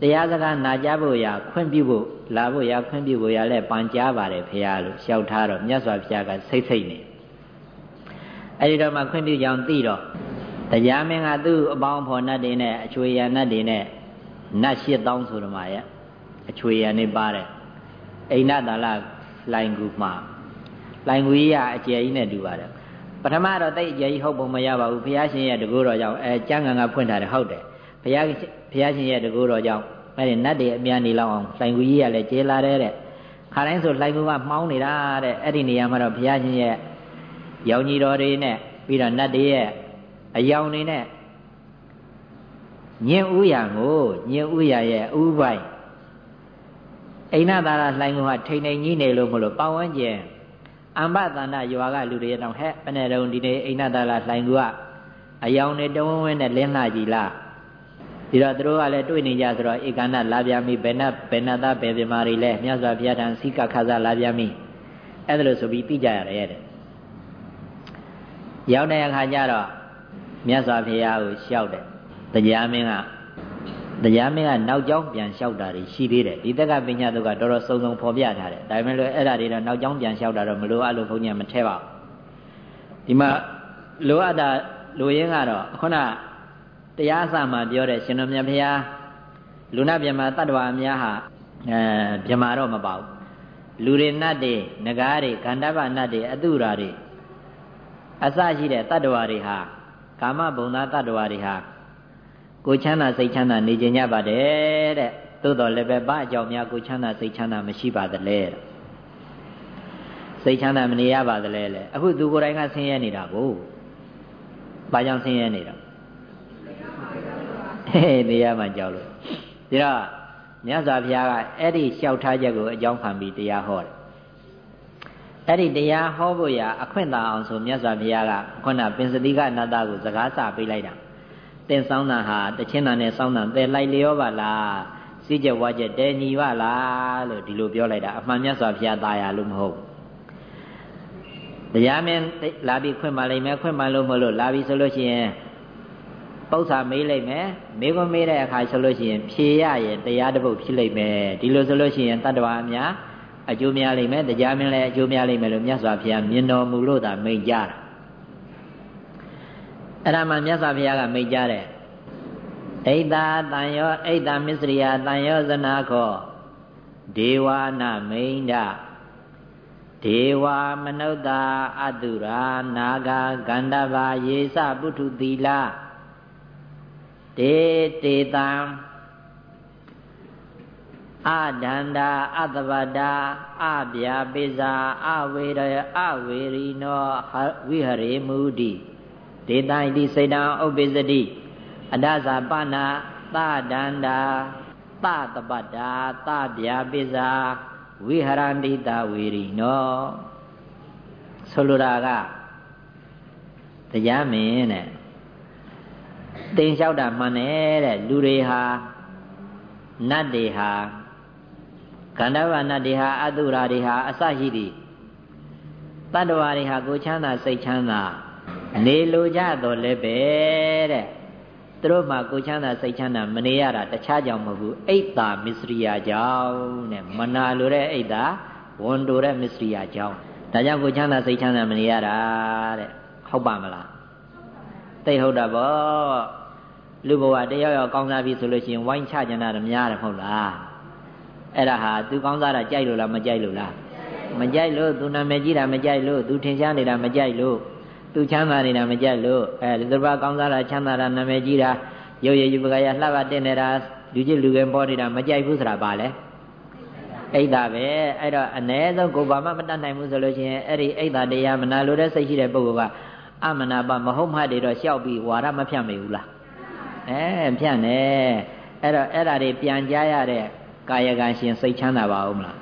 တရားစကားနာကြားဖို့ရာခွင့်ပြုဖို့ လာဖို့ရာခွင့်ပြုဖို့ရာလည်းပန်ကြားပါတယ်ဖေရလို့လျှောက်ထားတော့မြတ်စွာဘုရားကစိတ်စိတ်နေအဲဒီတော့မှခွင့်ပြုကြောင်သိတော့တရားမင်းကသူ့အပေါင်းဖော်နတ်တွေနဲ့အချွေရနတ်တွေနဲ့နတ်၈000ဆိုတော့မှရဲ့အချွေရနေပါတယ်အိန္ဒသာလလိုင်ကူမှာလိုင်ကူကြီးကအကျယ်ကြီးနဲ့တူပါတယ်ပထမတော့တိတ်အကျယ်ကြီးဟုတ်ပုံမရပါဘူးဘုရားရှင်ရဲ့တကူတော်ကြောင့်အဲကျမ်းဂန်ကဖွင့်ထားတယ်ဟုတ်တယ်ဘုရားဘုရားရှင်ရဲ့တကူတော်ကြောင့် အဲဒီနတ်တွေအများနေလောက်အောင်လိုင်ကူကြီးကလည်းကျဲလာတယ်တဲ့ခါတိုင်းဆိုလိုင်ကူကမှောင်းနေတာတဲ့အဲ့ဒီနေရာမှာတော့ဘုရားရှင်ရဲ့ရောင်ကြီးတော်တွေနဲ့ပြီးတော့နတ်တွေရဲ့အယောင်တွေနဲ့ညင်ဥရကိုညင်ဥရရဲ့ဥပိုင်အိန္ဒသာရလှိုင်းကထိန်ထိန်ကြီးနေလို့မလို့ပတ်ဝန်းကျင်အမ္ပသန္တရွာကလူတွေတောင်ဟဲ့ဘယ်နဲ့တုန်းဒီနေ့အိန္ဒသာရလှိုင်းကအယောင်နဲ့တဝင်းဝင်းနဲ့လင်းလှကြည်လား ဒီတော့သူတို့ကလည်းတွေ့နေကြဆိုတော့ဧကန္နလာပြမိဘယ်နှဘယ်နှသားဘယ်ပြမာတွေလဲမြတ်စွာဘုရားထံစိကခါစားလာပြမိအဲ့ဒါလို့ဆိုပြီးသိကြရတယ်တဲ့ရောက်တဲ့အခါကျတော့မြတ်စွာဘုရားကိုလျှောက်တယ်တရားမင်းကတရားမင်းကနောက်ကျောင်းပြန်လျှောက်တာတွေရှိသေးတယ်ဒီတက်ကပညာတို့ကတော်တော်စုံစုံဖော်ပြထားတယ်ဒါပေမဲ့လို့အဲ့ဒါတွေတော့နောက်ကျောင်းပြန်လျှောက်တာတော့မလိုအပ်လို့ဘုန်းကြီးကမထဲပါဘူးဒီမှာလိုအပ်တာလိုရင်းကတော့ခုန တရားအစမှပြောတဲ့ရှင်တော်မြတ်ဘုရားလူနာမြမတတ္တဝါများဟာအဲမြမတော့မပါဘူးလူတွေနတ်တွေနဂါးတွေခန္ဓာပနတ်တွေအတုရာတွေအစရှိတဲ့တတ္တဝါတွေဟာကာမဘုံသားတတ္တဝါတွေဟာကိုချမ်းသာစိတ်ချမ်းသာနေကြကြပါတယ်တဲ့သို့တော်လည်းပဲဘာအကြောင်းများကိုချမ်းသာစိတ်ချမ်းသာမရှိပါသလဲစိတ်ချမ်းသာမနေရပါသလဲလေအခုသူကိုယ်တိုင်ကဆင်းရဲနေတာကိုဘာကြောင့်ဆင်းရဲနေတာဟေး နေရမှကြောက်လို့ဒီတော့မြတ်စွာဘုရားကအဲ့ဒီလျှောက်ထားချက်ကိုအကြောင်းခံပြီးတရားဟောတယ်အဲ့ဒီတရားဟောဖို့ရာအခွင့်သာအောင်ဆိုမြတ်စွာဘုရားကခုနပင်စတိကနတ္တကိုစကားစပေးလိုက်တာတင်ဆောင်တာဟာတချင်းတန်နဲ့စောင်းတာတဲလိုက်လျောပါလားစိကြဝါကြတဲညီပါလားလို့ဒီလိုပြောလိုက်တာအမှန်မြတ်စွာဘုရားသားရလို့မဟုတ်တရားမင်းလာပြီးခွင့်ပါလိမ့်မယ်ခွင့်ပါလို့မလို့လာပြီးဆိုလို့ရှိရင် ပု္ပ္ပာမေးလိုက်မယ်မေးခွန်းမေးတဲ့အခါဆိုလို့ရှိရင်ဖြေရရင်တရားတစ်ပုဒ်ဖြစ်လိမ့်မယ်ဒီလိုဆိုလို့ရှိရင်တတ္တဝါအများအကျိုးများလိမ့်မယ်တရားမင်းလည်းအကျိုးများလိမ့်မယ်လို့မြတ်စွာဘုရားမြင်တော်မူလို့သာမိန့်ကြတာအဲ့ဒါမှမြတ်စွာဘုရားကမိတ်ကြတယ်အိတာတန်ယောအိတာမစ္စရိယတန်ယောဇနာခောဒေဝနာမိန်ဒဒေဝမနုဿာအတုရာနာဂဂန္ဓဘာယေစပုထုသီလာ တေတေတံအဒန္တာအတဗတာအဗျာပိဇာအဝေရအဝေရိနောဝိဟရေမူတိဒေတံဣတိစေတံဥပ္ပစ္စတိအဒဇာပနာသဒန္တာသတပတ္တာသဗျာပိဇာဝိဟရန္တိတဝေရိနောဆိုလိုတာကတရားမင်းတဲ့ တင်လျှောက်တာမှန်တယ်တဲ့လူတွေဟာနတ်တွေဟာခန္ဓာဝနတ်တွေဟာအတုရာတွေဟာအစရှိသည်တတ္တဝါတွေဟာကိုချမ်းသာစိတ်ချမ်းသာနေလိုကြတော့လည်းပဲတဲ့သူတို့မှကိုချမ်းသာစိတ်ချမ်းသာမနေရတာတခြားကြောင့်မဟုတ်ဘူးအိတ်တာမစ္စရိယာကြောင့်တဲ့မနာလိုတဲ့အိတ်တာဝန်တိုတဲ့မစ္စရိယာကြောင့်ဒါကြောင့်ကိုချမ်းသာစိတ်ချမ်းသာမနေရတာတဲ့ဟုတ်ပါမလား သိဟုတ်တာဗောလူဘဝတယောက်ယောက်ကောင်းစားပြီဆိုလို့ရှိရင်ဝိုင်းချကြတာများတယ်မဟုတ်လားအဲ့ဒါဟာသူကောင်းစားတာကြိုက်လို့လားမကြိုက်လို့လားမကြိုက်လို့သူနာမည်ကြီးတာမကြိုက်လို့သူထင်ရှားနေတာမကြိုက်လို့သူချမ်းသာနေတာမကြိုက်လို့အဲဒီတစ်ပါးကောင်းစားတာချမ်းသာတာနာမည်ကြီးတာရုပ်ရည်ယူပကရလှပတင်နေတာလူကြီးလူငယ်ပေါ်နေတာမကြိုက်ဘူးဆိုတာပါလေအိတ်တာပဲအဲ့တော့အ ਨੇ ဆုံးကိုဘာမှမတတ်နိုင်ဘူးဆိုလို့ရှိရင်အဲ့ဒီအိတ်တာတရားမနာလိုတဲ့စိတ်ရှိတဲ့ပုဂ္ဂိုလ်က အမနာပမဟုတ်မှတွေတော့ရှောက်ပြီးဝါရမဖြတ်မိဘူးလားအဲဖြတ်နေအဲ့တော့အဲ့ဒါတွေပြန်ကြားရတဲ့ကာယကံရှင်စိတ်ချမ်းသာပါဦးမလား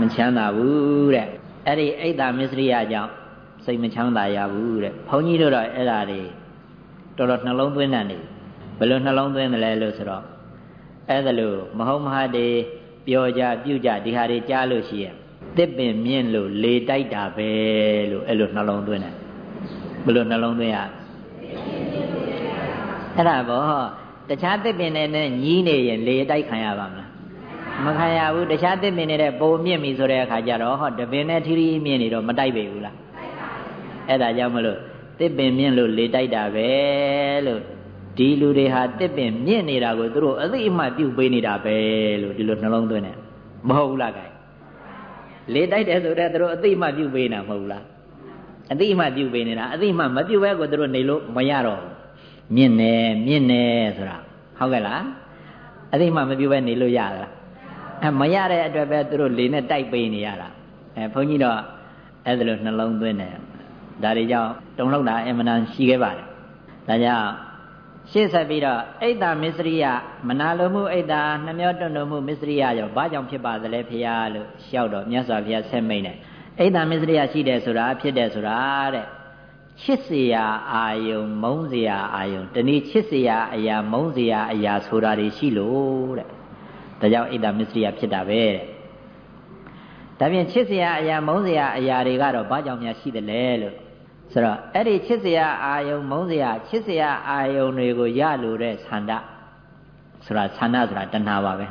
မချမ်းသာဘူးတဲ့အဲ့ဒီအိတ်တာမစ္စရိယကြောင့်စိတ်မချမ်းသာရဘူးတဲ့ဘုန်းကြီးတို့တော့အဲ့ဒါတွေတော်တော်နှလုံးသွင်းတယ်နေဘယ်လိုနှလုံးသွင်းတယ်လဲလို့ဆိုတော့အဲ့ဒါလို့မဟုတ်မဟာတွေပြောကြပြုကြဒီဟာတွေကြားလို့ရှိရင်တစ်ပင်မြင့်လို့လေတိုက်တာပဲလို့အဲ့လိုနှလုံးသွင်းတယ် ဘယ်လိုနှလုံးသွင်းရအဲ့ဒါဘောတခြားတစ်ပင်နဲ့ညီးနေရင်လေတိုက်ခံရပါမလားမခံရဘူးတခြားတစ်ပင်နေတဲ့ပုံမြင့်ပြီဆိုတဲ့အခါကျတော့ဟောတပင်နဲ့ထီထီမြင့်နေတော့မတိုက်ပေဘူးလားအဲ့ဒါကြောင့်မလို့တစ်ပင်မြင့်လို့လေတိုက်တာပဲလို့ဒီလူတွေဟာတစ်ပင်မြင့်နေတာကိုသူတို့အသိအမှတ်ပြုပေးနေတာပဲလို့ဒီလိုနှလုံးသွင်းတယ်မဟုတ်ဘူးလားကဲလေတိုက်တယ်ဆိုတော့သူတို့အသိအမှတ်ပြုပေးနေတာမဟုတ်ဘူးလား အသိအမှတ်ပြုပေးနေတာအသိအမှတ်မပြုဘဲကိုသူတို့နေလို့မရတော့ဘူးမြင့်နေမြင့်နေဆိုတာဟုတ်ကဲ့လားအသိမှမပြုဘဲနေလို့ရလားအဲမရတဲ့အတွက်ပဲသူတို့လေနဲ့တိုက်ပေးနေရတာအဲဘုန်းကြီးတော့အဲ့ဒါလိုနှလုံးသွင်းတယ်ဒါတွေကြောင့်တုံလောက်တာအမှန်တန်ရှိခဲ့ပါတယ်ဒါကြောင့်ရှေ့ဆက်ပြီးတော့အိတ်တာမစ္စရိယမနာလိုမှုအိတ်တာနှမျောတွန့်တွန့်မှုမစ္စရိယရောဘာကြောင့်ဖြစ်ပါသလဲဖရာလို့လျှောက်တော့မြတ်စွာဘုရားဆက်မိန်တယ် အိတ်တမစ္စရိယရှိတယ်ဆိုတာဖြစ်တယ်ဆိုတာတဲ့ချစ်စရာအာယုံမုန်းစရာအာယုံတနည်းချစ်စရာအရာမုန်းစရာအရာဆိုတာတွေရှိလို့တဲ့ဒါကြောင့်အိတ်တမစ္စရိယဖြစ်တာပဲတဲ့ဒါပြင်ချစ်စရာအရာမုန်းစရာအရာတွေကတော့ဘာကြောင့်များရှိတယ်လဲလို့ဆိုတော့အဲ့ဒီချစ်စရာအာယုံမုန်းစရာချစ်စရာအာယုံတွေကိုရလို့တဲ့ဆန္ဒဆိုတာဆန္ဒဆိုတာတဏှာပါပဲ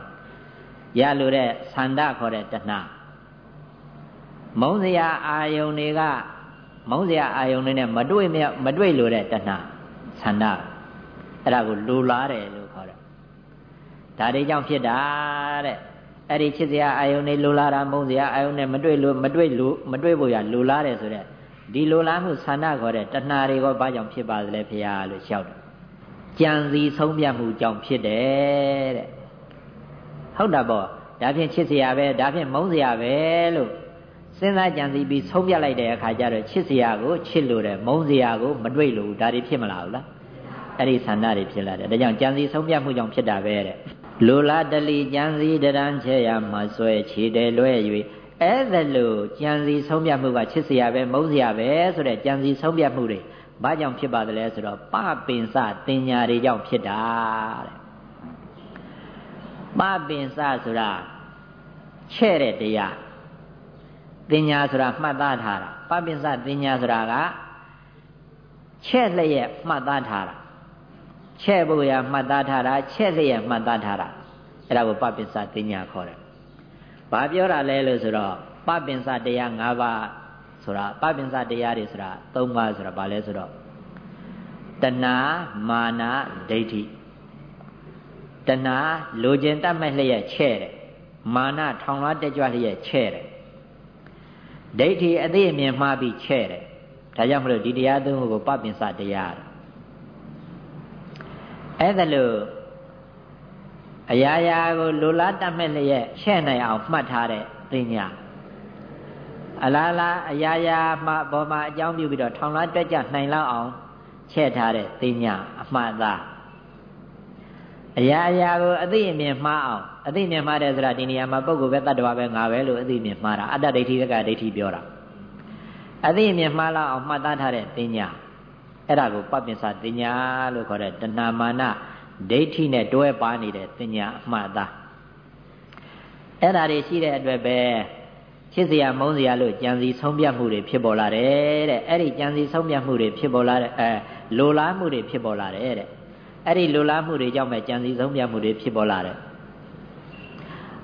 ရလို့တဲ့ဆန္ဒခေါ်တဲ့တဏှာ မုံစရာအာယုန်တွေကမုံစရာအာယုန်တွေနဲ့မတွေ့မမတွေ့လို့တဲ့တဏှာဆန္ဒအဲ့ဒါကိုလိုလားတယ်လို့ခေါ်တယ်ဒါတွေကြောင့်ဖြစ်တာတဲ့အဲ့ဒီချစ်စရာအာယုန်တွေလိုလားတာမုံစရာအာယုန်နဲ့မတွေ့လို့မတွေ့လို့မတွေ့ဖို့ရလိုလားတယ်ဆိုတဲ့ဒီလိုလားမှုဆန္ဒခေါ်တဲ့တဏှာတွေကဘာကြောင့်ဖြစ်ပါသလဲဖေရလို့ရှောက်တယ်ကြံစီဆုံးပြတ်မှုကြောင့်ဖြစ်တယ်တဲ့ဟုတ်တာပေါ့ဒါဖြင့်ချစ်စရာပဲဒါဖြင့်မုန်းစရာပဲလို့ စဉ်းစားကြံစည်ပြီးဆုံးပြလိုက်တဲ့အခါကျတော့ချစ်စရာကိုချစ်လို့တယ်မုန်းစရာကိုမတွေ့လို့ဒါတွေဖြစ်မလာဘူးလားအဲ့ဒီဆန္ဒတွေဖြစ်လာတယ်ဒါကြောင့်ကြံစည်ဆုံးပြမှုကြောင့်ဖြစ်တာပဲတဲ့လိုလားတလီကြံစည်တရန်ချဲရမှာဆွဲခြေတယ်လွဲ၍အဲ့ဒါလို့ကြံစည်ဆုံးပြမှုကချစ်စရာပဲမုန်းစရာပဲဆိုတဲ့ကြံစည်ဆုံးပြမှုတွေဘာကြောင့်ဖြစ်ပါသလဲဆိုတော့ပပင်စတင်ညာတွေကြောင့်ဖြစ်တာတဲ့ပပင်စဆိုတာချဲ့တဲ့တရား တင်ညာဆိုတာမှတ်သားထားတာပပိစတင်ညာဆိုတာကချဲ့လျက်မှတ်သားထားတာချဲ့ဖို့ရမှတ်သားထားတာချဲ့လျက်မှတ်သားထားတာအဲ့ဒါကိုပပိစတင်ညာခေါ်တယ်။ဘာပြောတာလဲလို့ဆိုတော့ပပိစတရား၅ပါးဆိုတာပပိစတရားတွေဆိုတာ၃ပါးဆိုတာဘာလဲဆိုတော့တဏှာမာနဒိဋ္ဌိတဏှာလိုချင်တတ်မဲ့လျက်ချဲ့တယ်မာနထောင်လွှားတက်ကြွလျက်ချဲ့တယ် ဒိဋ္ဌိအသိအမြင်မှားပြီးချဲ့တယ်ဒါကြောင့်မလို့ဒီတရားသုံးခုကိုပပင်စတရားအဲ့ဒါလို့အရာရာကိုလိုလားတတ်မဲ့လျက်ချဲ့နိုင်အောင်မှတ်ထားတဲ့တင်ညာအလားလားအရာရာမှဘောမှာအကြောင်းပြုပြီးတော့ထောင်လားတွက်ကြနိုင်လောက်အောင်ချဲ့ထားတဲ့တင်ညာအမှတ်သားအရာရာကိုအသိအမြင်မှားအောင် အသိအမြင်မှားတယ်ဆိုတာဒီနေရာမှာပုဂ္ဂိုလ်ပဲတ attva ပဲငါပဲလို့အသိအမြင်မှားတာအတ္တဒိဋ္ဌိကဒိဋ္ဌိပြောတာအသိအမြင်မှားလောက်အောင်မှတ်သားထားတဲ့တင်ညာအဲ့ဒါကိုပပင်္စတင်ညာလို့ခေါ်တဲ့တဏမာနဒိဋ္ဌိနဲ့တွဲပါနေတဲ့တင်ညာအမှတ်သားအဲ့ဒါတွေရှိတဲ့အတွက်ပဲချစ်စရာမုန်းစရာလို့ကြံစီဆုံးပြတ်မှုတွေဖြစ်ပေါ်လာတယ်တဲ့အဲ့ဒီကြံစီဆုံးပြတ်မှုတွေဖြစ်ပေါ်လာတဲ့အဲလိုလားမှုတွေဖြစ်ပေါ်လာတယ်တဲ့အဲ့ဒီလိုလားမှုတွေကြောင့်ပဲကြံစီဆုံးပြတ်မှုတွေဖြစ်ပေါ်လာတယ်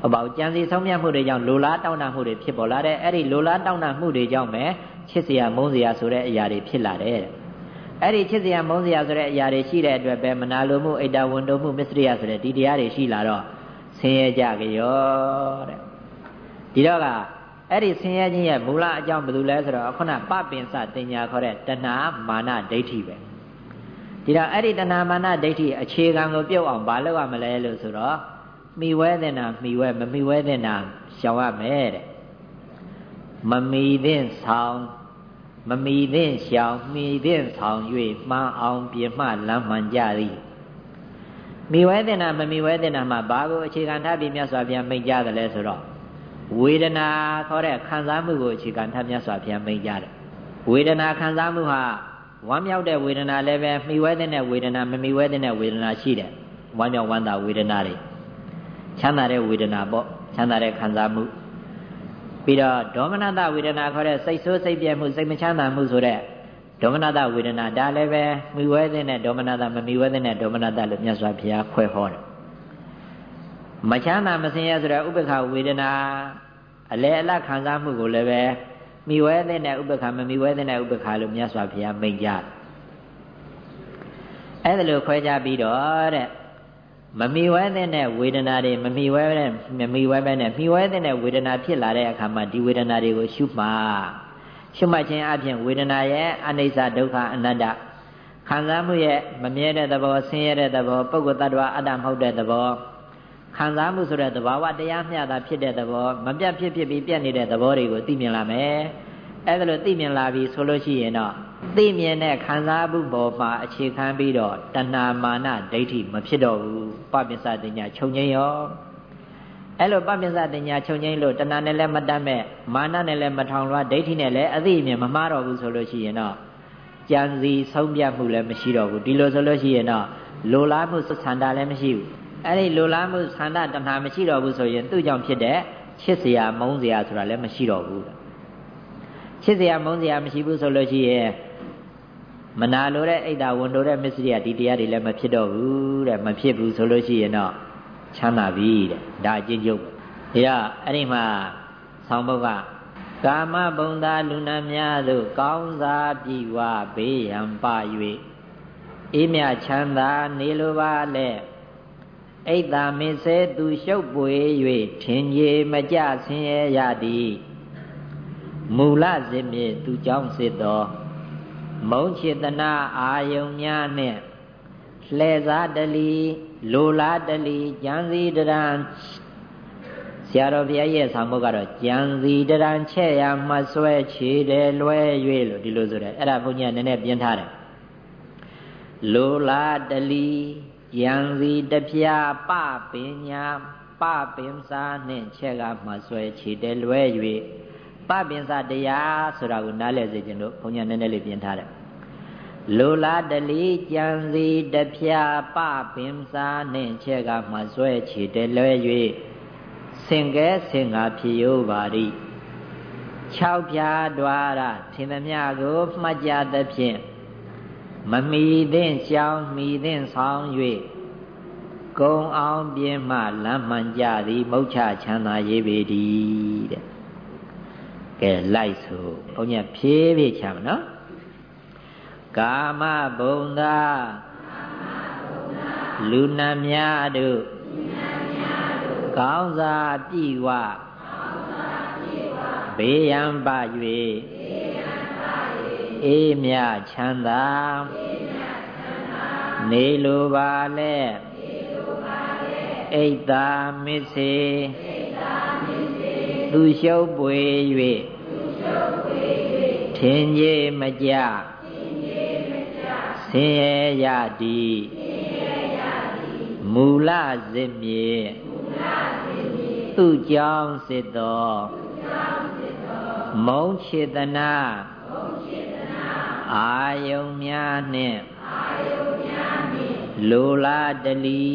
ဟောပါကြံစီဆုံးပြတ်မှုတွေကြောင့်လိုလားတောင်းတမှုတွေဖြစ်ပေါ်လာတယ်အဲ့ဒီလိုလားတောင်းတမှုတွေကြောင့်ပဲချစ်စရာမုန်းစရာဆိုတဲ့အရာတွေဖြစ်လာတယ်တဲ့အဲ့ဒီချစ်စရာမုန်းစရာဆိုတဲ့အရာတွေရှိတဲ့အတွက်ပဲမနာလိုမှုအိတ်တဝန်တုံမှုမစ္စရိယဆိုတဲ့ဒီတရားတွေရှိလာတော့ဆင်းရဲကြကြရောတဲ့ဒီတော့ကအဲ့ဒီဆင်းရဲခြင်းရဲ့မူလအကြောင်းဘယ်လိုလဲဆိုတော့ခုနပပင်စတင်ညာခေါ်တဲ့တဏှာမာနဒိဋ္ဌိပဲဒီတော့အဲ့ဒီတဏှာမာနဒိဋ္ဌိအခြေခံကိုပြုတ်အောင်ဘာလုပ်ရမလဲလို့ဆိုတော့ မိဝဲတဲ့နာမိဝဲမမိဝဲတဲ့နာရှောင်ရမယ်တဲ့မမီသင့်ဆောင်မမီသင့်ရှောင်မိသင့်ဆောင်၍မှန်အောင်ပြင်မှလမ်းမှန်ကြသည်မိဝဲတဲ့နာမမိဝဲတဲ့နာမှာဘာကိုအခြေခံထားပြီးမြတ်စွာဘုရားမိန့်ကြတယ်လဲဆိုတော့ဝေဒနာခေါ်တဲ့ခံစားမှုကိုအခြေခံထားမြတ်စွာဘုရားမိန့်ကြတယ်ဝေဒနာခံစားမှုဟာဝမ်းမြောက်တဲ့ဝေဒနာလည်းပဲမိဝဲတဲ့ဝေဒနာမမိဝဲတဲ့ဝေဒနာရှိတယ်ဝမ်းမြောက်ဝမ်းသာဝေဒနာတွေ ချမ်းသာတဲ့ဝေဒနာပေါ့ချမ်းသာတဲ့ခံစားမှုပြီးတော့ဒေါမနတဝေဒနာခေါ်တဲ့စိတ်ဆိုးစိတ်ပြည့်မှုစိတ်မချမ်းသာမှုဆိုတဲ့ဒေါမနတဝေဒနာဒါလည်းပဲမိဝဲတဲ့ဒေါမနတမမိဝဲတဲ့ဒေါမနတလို့မြတ်စွာဘုရားခွဲဟောတယ်မချမ်းသာမစင်ရဆိုတဲ့ဥပ္ပခဝေဒနာအလဲအလတ်ခံစားမှုကိုလည်းပဲမိဝဲတဲ့ဥပ္ပခမမိဝဲတဲ့ဥပ္ပခလို့မြတ်စွာဘုရားမိန့်ကြတယ်အဲ့ဒါလိုခွဲကြပြီးတော့တဲ့ မမီဝဲတဲ့ဝေဒနာတွေမမီဝဲတဲ့မမီဝဲပဲနဲ့မိဝဲတဲ့ဝေဒနာဖြစ်လာတဲ့အခါမှာဒီဝေဒနာတွေကိုရှုမှရှုမှတ်ခြင်းအပြင်ဝေဒနာရဲ့အနိစ္စဒုက္ခအနတ္တခံစားမှုရဲ့မမြဲတဲ့သဘောဆင်းရဲတဲ့သဘောပုဂ္ဂိုလ်တ attva အတ္တမဟုတ်တဲ့သဘောခံစားမှုဆိုတဲ့သဘာဝတရားမျှတာဖြစ်တဲ့သဘောမပြတ်ဖြစ်ဖြစ်ပြီးပြတ်နေတဲ့သဘောတွေကိုသိမြင်လာမယ်အဲ့ဒါလို့သိမြင်လာပြီဆိုလို့ရှိရင်တော့ သိမြင်တဲ့ခံစားမှုပေါ်မှာအခြေခံပြီးတော့တဏှာမာနဒိဋ္ဌိမဖြစ်တော့ဘူးပပစ္စတညာခြုံငိမ့်ရောအဲ့လိုပပစ္စတညာခြုံငိမ့်လို့တဏှာနဲ့လည်းမတတ်မဲ့မာနနဲ့လည်းမထောင်လွှားဒိဋ္ဌိနဲ့လည်းအသိအမြင်မမှားတော့ဘူးဆိုလို့ရှိရင်တော့ကြံစီဆုံးပြတ်မှုလည်းမရှိတော့ဘူးဒီလိုဆိုလို့ရှိရင်တော့လိုလားမှုစန္ဒလည်းမရှိဘူးအဲ့ဒီလိုလားမှုဆန္ဒတဏှာမရှိတော့ဘူးဆိုရင်သူ့ကြောင့်ဖြစ်တဲ့ချစ်စရာမုန်းစရာဆိုတာလည်းမရှိတော့ဘူးချစ်စရာမုန်းစရာမရှိဘူးဆိုလို့ရှိရင် မနာလိုတဲ့အိတ်တာဝန်တိုတဲ့မစ္စရိယဒီတရားတွေလည်းမဖြစ်တော့ဘူးတဲ့မဖြစ်ဘူးဆိုလို့ရှိရင်တော့ချမ်းသာပြီတဲ့ဒါအချင်းချုပ်ပဲဒါအဲ့ဒီမှာဆောင်းဘုတ်ကကာမဘုံသာလူနာများသို့ကောင်းစားပြီးဝဘေးရန်ပ၍အေးမြချမ်းသာနေလိုပါလေအိတ်တာမင်းဆဲသူရှုပ်ပွေ၍ထင်ကြီးမကြဆင်းရဲရသည်မူလစင်မြေသူကြောင့်စစ်တော် မုံချေတနာအာယုံများနှင့်လှဲစားတလီလိုလားတလီကြံစီတရံဆရာတော်ဘုရားရဲ့ဆောင်ဘုတ်ကတော့ကြံစီတရံချဲ့ရမှဆွဲချေတယ်လွဲ၍လို့ဒီလိုဆိုတယ်အဲ့ဒါဘုညာနည်းနည်းပြင်းထားတယ်လိုလားတလီယံစီတပြာပပညာပပင်စာနှင့်ချက်ကမှဆွဲချေတယ်လွဲ၍ ပပင်စာတရားဆိုတာကိုနားလည်စေခြင်းလို့ဘုန်းကြီးနည်းနည်းလေးပြင်ထားတယ်လိုလားတလီကြံစီတပြာပပင်စာနှင့်ချက်ကမှဆွဲချေတယ်လွဲ၍စင်ကဲစင်ငါဖြစ်ရောပါသည်၆ဖြာဒွါရထင်သမျှကိုမှတ်ကြသဖြင့်မမီသင့်ရှောင်းမီသင့်ဆောင်၍ကုံအောင်ပြင်းမှလမ်းမှန်ကြသည်မုတ်ချချမ်းသာရေးပေသည်တဲ့ ကဲလိုက်ဆိုဘုန်းကြီးဖြည်းဖြည်းချမ်းနော်ကာမဘုံသာလူနာများတို့ကောင်းစားပြည့်ဝဘေးရန်ပါ၍အေးမြချမ်းသာနေလိုပါလဲအိတ်သာမစ္စေသူရှုပ်ပွေ၍ ထင်ကြီးမကြဆင်းရဲရသည်မူလစစ်မြေသူကြောင့်စစ်တော်မုံချေတနာအာယုံများနှင့်လိုလားတလီ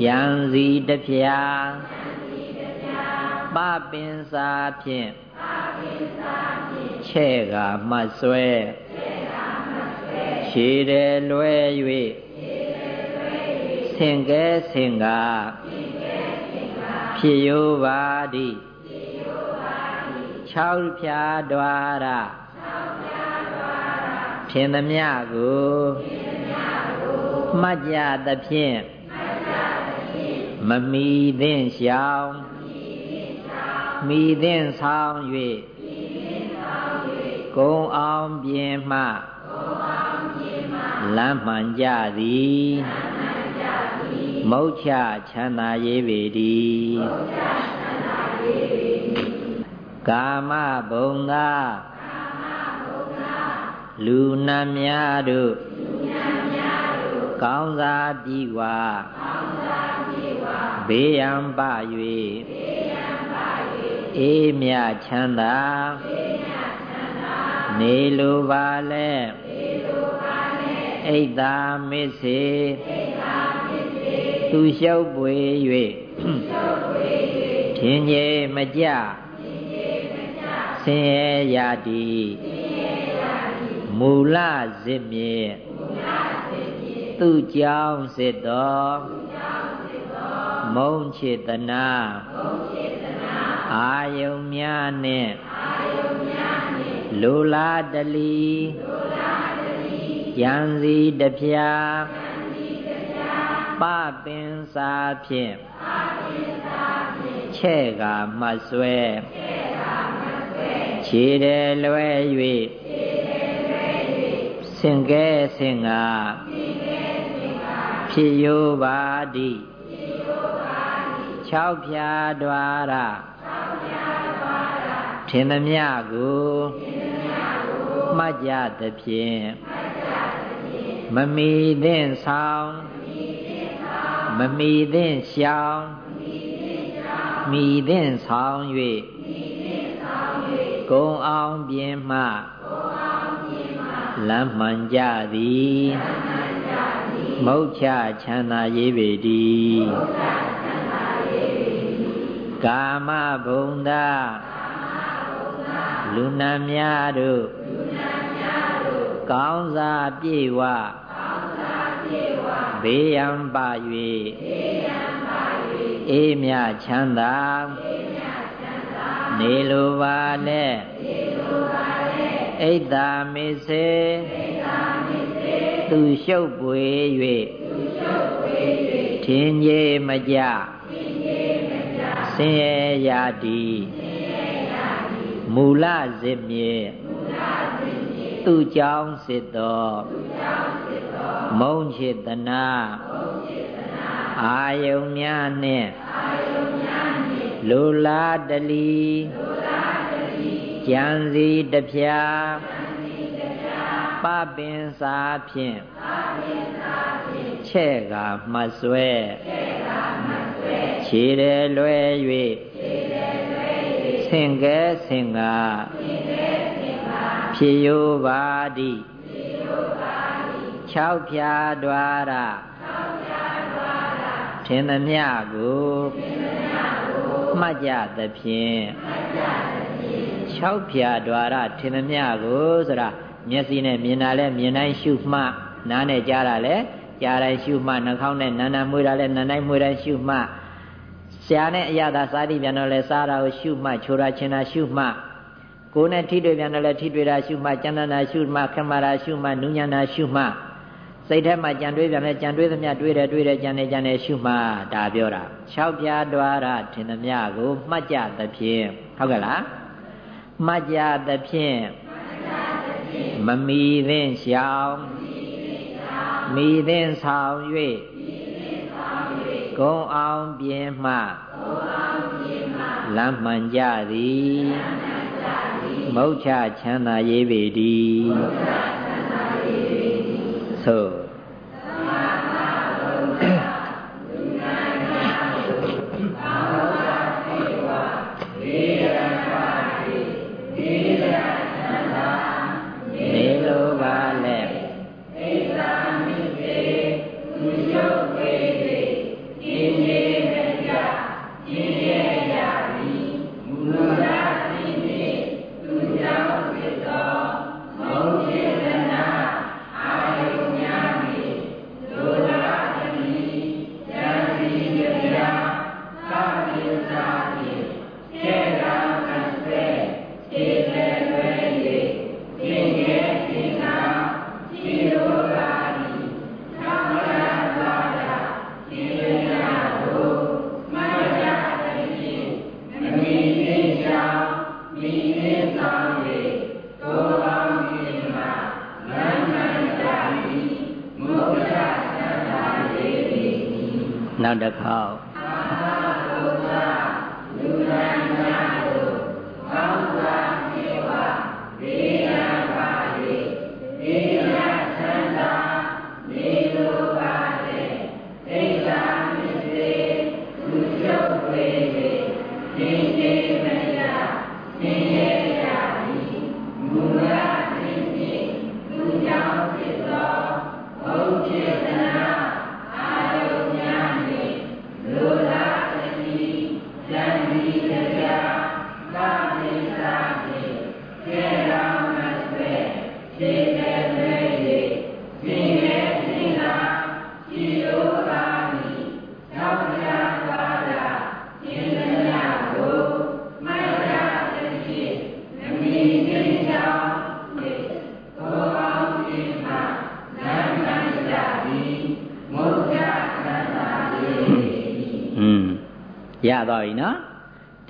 ကြံစီတဖြာ ပပင်စာဖြင့်ချဲ့ကမှတ်ဆွဲခြေတယ်လွဲ၍ဆင်ကဲဆင်ကဖြစ်ယောပါတိ၆ဖြာဒွါရဖြင်သမျှကိုမှတ်ကြသဖြင့်မမီသင့်ရှောင်း မိသင့်ဆောင်၍ကုံအောင်ပြင်မှလမ်းမှန်ကြသည်မုတ်ချချမ်းသာရေးပေသည်ကာမဘုံသာလူနာများတို့ကောင်းစားပြီးဝါဘေးရန်ပ၍ အေးမြချမ်းသာနေလိုပါလဲအိတ်သာမစ္စေသူလျှောက်ပွေ၍ထင်ကြီးမကြဆင်းရဲရသည်မူလစစ်မြေသူကြောင့်စစ်တော်မုံချေတနာ အာယုံများနှင့်လူလာတလီယံစီတဖြာပပင်စာဖြင့်ချဲ့ကမှတ်ဆွဲခြေတယ်လွဲ၍စင်ကဲစင်ကဖြစ်ယောပါတိ၆ဖြာဒွါရထ င်သမျှကိုမှတ်ကြသဖြင့်မမီသင့်ဆောင်မမီသင့်ရှောင်းမိသင့်ဆောင်၍ကုံအောင်ပြင်မှလမ်းမှန်ကြသည်မုတ်ချချမ်းသာရေးပေသည်ကာမဘုံသာ လူနာများတို့ကောင်းစားပြေဝဘေးရန်ပါ၍အေးမြချမ်းသာနေလိုပါနဲ့အိတ်တာမေစေသူရှုပ်ပွေ၍ထင်ကြီးမကြဆင်းရဲရသည် မူလစစ်မြေသူကြောင့်စစ်တော်မုံချေတနာအာယုံများနှင့်လူလာတလီကြံစီတဖြာပပင်စာဖြင့်ချဲ့ကမှတ်ဆွဲခြေတယ်လွဲ၍ဆ င်ကဲဆင်ကဖြစ်ယောပါတိ၆ဖြာဒွါရထင်သမျှကိုမှတ်ကြသဖြင့်၆ဖြာဒွါရထင်သမျှကိုဆိုတာမျက်စိနဲ့မြင်တာလဲမြင်တိုင်းရှုမှတ်နားနဲ့ကြားတာလဲကြားတိုင်းရှုမှတ်နှာခေါင်းနဲ့နာနာမွေးတာလဲနာတိုင်းမွေးတိုင်းရှုမှတ် ဆရာနဲ့အရသာစားတိပြန်တော့လဲစားတာကိုရှုမှတ်ချိုတာချင်းတာရှုမှတ်ကိုယ်နဲ့ထိတွေ့ပြန်တော့လဲထိတွေ့တာရှုမှတ်ကြံတနာရှုမှတ်ခမရာရှုမှတ်နုညံတာရှုမှတ်စိတ်ထဲမှာကြံတွေးပြန်လဲကြံတွေးသမျှတွေးတယ်တွေးတယ်ကြံနေကြံနေရှုမှတ်ဒါပြောတာ၆ပြားတွားရထင်သမျှကိုမှတ်ကြသဖြင့်ဟုတ်ကဲ့လားမှတ်ကြသဖြင့်မမီသင့်ရှောင်းမိသင်ဆောင်၍ ဂုံအောင်ပြင်မှလမ်းမှန်ကြသည်မုတ်ချချမ်းသာရေးပေတည်းသို့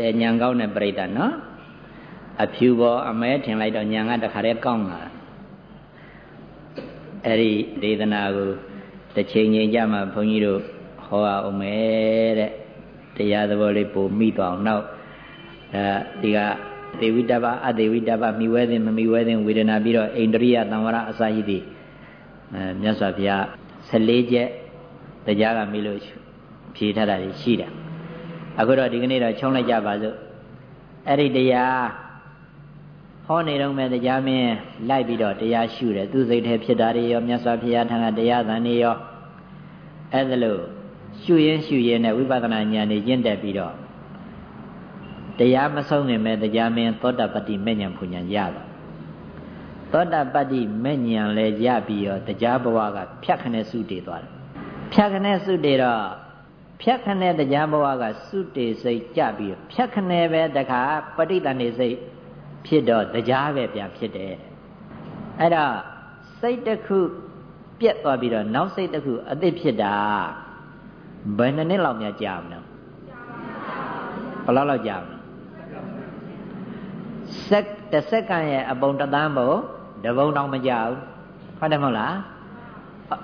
တဲညံကောင်းတဲ့ပြိတ္တနော်အဖြူပေါ်အမဲထင်လိုက်တော့ညံကတခါတည်းကောင်းလာအဲ့ဒီဒေသနာကိုတစ်ချိန်ချိန်ကြမှာဘုန်းကြီးတို့ဟောအောင်မယ်တဲ့တရားသဘောလေးပို့မိသွားအောင်နောက်အဲဒီကဒေဝိတ္တပအဒေဝိတ္တပမိဝဲသင်မမိဝဲသင်ဝေဒနာပြီးတော့အိန္ဒြိယသံဝရအစာရှိသည်အဲမြတ်စွာဘုရား14ချက်တရားကမိလို့ဖြေထားတာရှိတယ် အခုတော့ဒီကနေ့တော့ချုံလိုက်ကြပါစို့အဲ့ဒီတရားဟောနေတော့မဲ့တရားမင်းလိုက်ပြီးတော့တရားရှုတယ်သူစိတ်ထဲဖြစ်တာတွေရောမြတ်စွာဘုရားထံကတရားသံတွေရောအဲ့ဒါလို့ရှုရင်ရှုရင်နဲ့ဝိပဿနာဉာဏ်တွေကျင့်တက်ပြီးတော့တရားမဆုံးခင်မဲ့တရားမင်းသောတပတ္တိမဲ့ဉဏ်ဖူဉဏ်ရတော့သောတပတ္တိမဲ့ဉဏ်လည်းရပြီးတော့တရားဘဝကဖြတ်ခနဲ့စုတည်သွားတယ်ဖြတ်ခနဲ့စုတည်တော့ ဖြတ်ခနဲ့တရားဘဝကစုတေစိတ်ကြပြီးဖြတ်ခနဲ့ပဲတခါပဋိသန္ဓေစိတ်ဖြစ်တော့တရားပဲပြန်ဖြစ်တယ်အဲ့တော့စိတ်တစ်ခုပြက်သွားပြီးတော့နောက်စိတ်တစ်ခုအသစ်ဖြစ်တာဘယ်နှစ်နှစ်လောက်များကြာမလဲဘယ်လောက်လောက်ကြာမလဲစက်တစ်စက္ကန့်ရဲ့အပုံတသန်းဘုံတပုံတောင်မကြဘူးဟုတ်တယ်မဟုတ်လား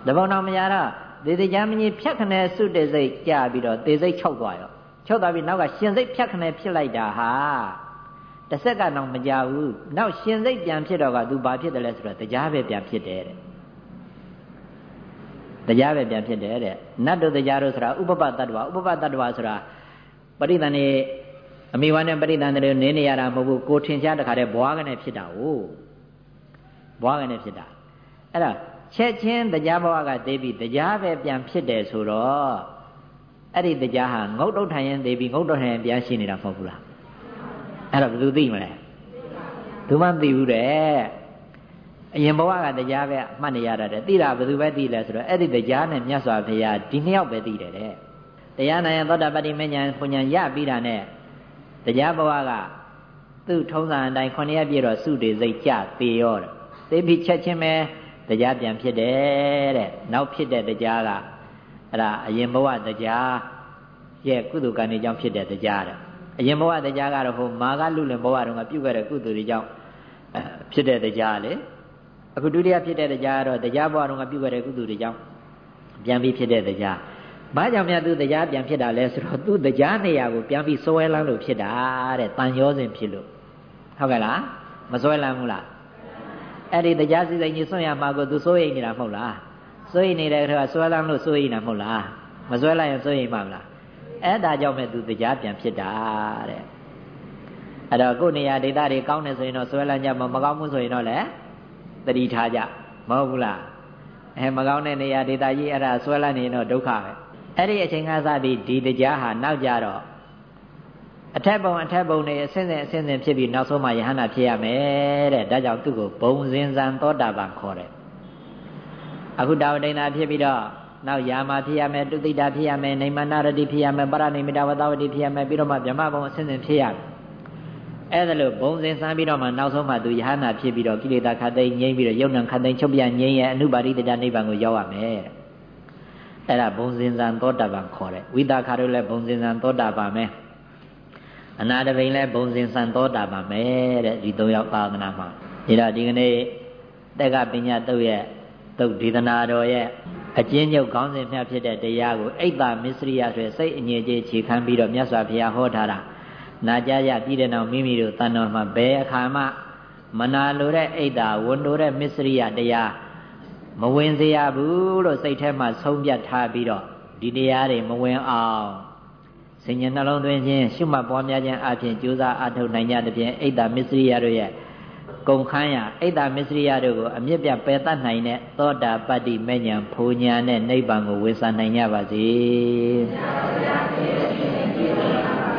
တပုံတောင်မကြတော့ သေသေးချမ်းမကြီးဖြတ်ခနဲ့စုတဲ့စိတ်ကြာပြီးတော့သေစိတ်ချုပ်သွားရောချုပ်သွားပြီးနောက်ကရှင်စိတ်ဖြတ်ခနဲ့ဖြစ်လိုက်တာဟာတစ်စက်ကတော့မကြဘူးနောက်ရှင်စိတ်ပြန်ဖြစ်တော့ကသူဘာဖြစ်တယ်လဲဆိုတော့တရားပဲပြန်ဖြစ်တယ်တဲ့တရားပဲပြန်ဖြစ်တယ်တဲ့နတ်တို့တရားတို့ဆိုတာဥပပတ္တဝဥပပတ္တဝဆိုတာပရိသန်နေအမိဝါနဲ့ပရိသန်တွေနင်းနေရတာမဟုတ်ဘူးကိုထင်ရှားတခါတည်းဘွားကနေဖြစ်တာ哦ဘွားကနေဖြစ်တာအဲ့ဒါ ချက်ချင်းတရားဘဝကသိပြီးတရားပဲပြန်ဖြစ်တယ်ဆိုတော့အဲ့ဒီတရားဟာငုတ်တုတ်ထိုင်ရင်သိပြီးငုတ်တုတ်ထိုင်ရင်ပြန်ရှိနေတာမဟုတ်ဘူးလားအဲ့တော့ဘယ်သူသိမလဲသူမှမသိဘူးတဲ့အရင်ဘဝကတရားပဲမှတ်နေရတာတဲ့သိတာဘယ်သူပဲသိလဲဆိုတော့အဲ့ဒီတရားနဲ့မြတ်စွာဘုရားဒီနှစ်ယောက်ပဲသိတယ်တဲ့တရားနာယသောတာပတိမဉ္ဇဉ်ပညာရပြီးတာနဲ့တရားဘဝကသူ့ထုံးစံအတိုင်းခொနည်းပြည့်တော့စုတွေစိတ်ကြသေရောတယ်သေပြီးချက်ချင်းပဲ တရားပြန်ဖြစ်တယ်တဲ့နောက်ဖြစ်တဲ့တရားကအဲ့ဒါအရင်ဘဝတရားရဲ့ကုသိုလ်ကံတွေကြောင့်ဖြစ်တဲ့တရားတဲ့အရင်ဘဝတရားကတော့ဟိုမာကလူလင်ဘဝတုန်းကပြုခဲ့တဲ့ကုသိုလ်တွေကြောင့်ဖြစ်တဲ့တရားလေအခုဒုတိယဖြစ်တဲ့တရားကတော့တရားဘဝတုန်းကပြုခဲ့တဲ့ကုသိုလ်တွေကြောင့်ပြန်ပြီးဖြစ်တဲ့တရားဘာကြောင့်များသူတရားပြန်ဖြစ်တာလဲဆိုတော့သူတရားနေရာကိုပြန်ပြီးစွဲလန်းလို့ဖြစ်တာတဲ့တန်ရောစဉ်ဖြစ်လို့ဟုတ်ကဲ့လားမစွဲလန်းဘူးလား အဲ့ဒီတရားစီစဉ်ကြီးဆွံ့ရမှာကိုသူစိုးရိမ်နေတာမဟုတ်လားစိုးရိမ်နေတဲ့အခါဆွဲလန်းလို့စိုးရိမ်တာမဟုတ်လားမစွဲလိုက်ရင်စိုးရိမ်မှာမလားအဲ့ဒါကြောင့်မဲ့သူတရားပြန်ဖြစ်တာတဲ့အဲ့တော့ကိုယ်နေရာဒေသတွေကောင်းတယ်ဆိုရင်တော့ဆွဲလန်းကြမှာမကောင်းဘူးဆိုရင်တော့လည်းတတိထားကြမဟုတ်ဘူးလားအဲမကောင်းတဲ့နေရာဒေသကြီးအဲ့ဒါဆွဲလန်းနေရင်တော့ဒုက္ခပဲအဲ့ဒီအချိန်ကစပြီးဒီတရားဟာနောက်ကြတော့ အထက်ဘုံအထက်ဘုံတွေအစင်းစင်အစင်းစင်ဖြစ်ပြီးနောက်ဆုံးမှယဟန္တာဖြစ်ရမယ်တဲ့ဒါကြောင့်သူ့ကိုဘုံစင်စံသောတာပန်ခေါ်တယ်အခုတာဝတိနာဖြစ်ပြီးတော့နောက်ယာမဖြစ်ရမယ်တုတိတာဖြစ်ရမယ်နေမနာရတိဖြစ်ရမယ်ပရဏိမိတဝတဝတိဖြစ်ရမယ်ပြီးတော့မှဗြဟ္မဘုံအစင်းစင်ဖြစ်ရမယ်အဲ့ဒါလို့ဘုံစင်စမ်းပြီးတော့မှနောက်ဆုံးမှသူယဟနာဖြစ်ပြီးတော့ကိလေသာခတ်သိမ်းငြိမ်းပြီးတော့ယုံနံခတ်သိမ်းချုပ်ပြငြိမ်းရဲ့အနုပါရိတ္တနိဗ္ဗာန်ကိုရောက်ရမယ်အဲ့ဒါဘုံစင်စံသောတာပန်ခေါ်တယ်ဝိသခါတို့လည်းဘုံစင်စံသောတာပန်ပဲ အနာတပိန်လည်းဘုံစင်စံသောတာပန်ပဲတဲ့ဒီသုံးယောက်သာသနာမှာဒါတော့ဒီကနေ့တက်ကပညာတုတ်ရဲ့တုတ်ဒေသနာတော်ရဲ့အကျဉ်းချုပ်ခေါင်းစဉ်မြတ်ဖြစ်တဲ့တရားကိုအိတ်တာမစ္စရိယဆိုစိတ်အငြိအကျေးခြေခံပြီးတော့မြတ်စွာဘုရားဟောထားတာနာကြရပြည်တဲ့နောက်မိမိတို့တန်တော်မှာဘယ်အခါမှမနာလိုတဲ့အိတ်တာဝန်တိုတဲ့မစ္စရိယတရားမဝင်စေရဘူးလို့စိတ်ထဲမှာဆုံးဖြတ်ထားပြီးတော့ဒီတရားတွေမဝင်အောင် စဉ္ညာနှလုံးသွင်းခြင်းရှုမှတ်ပွားများခြင်းအပြင်ကြိုးစားအထောက်နိုင်ကြတဲ့ဖြင့်အိတ်တာမစ္စရိယတို့ရဲ့ကုံခန်းရအိတ်တာမစ္စရိယတို့ကိုအမြင့်ပြပယ်တတ်နိုင်တဲ့သောတာပတ္တိမဉ္ဇဉ်ဖူညာနဲ့နိဗ္ဗာန်ကိုဝေစာနိုင်ကြပါစေ။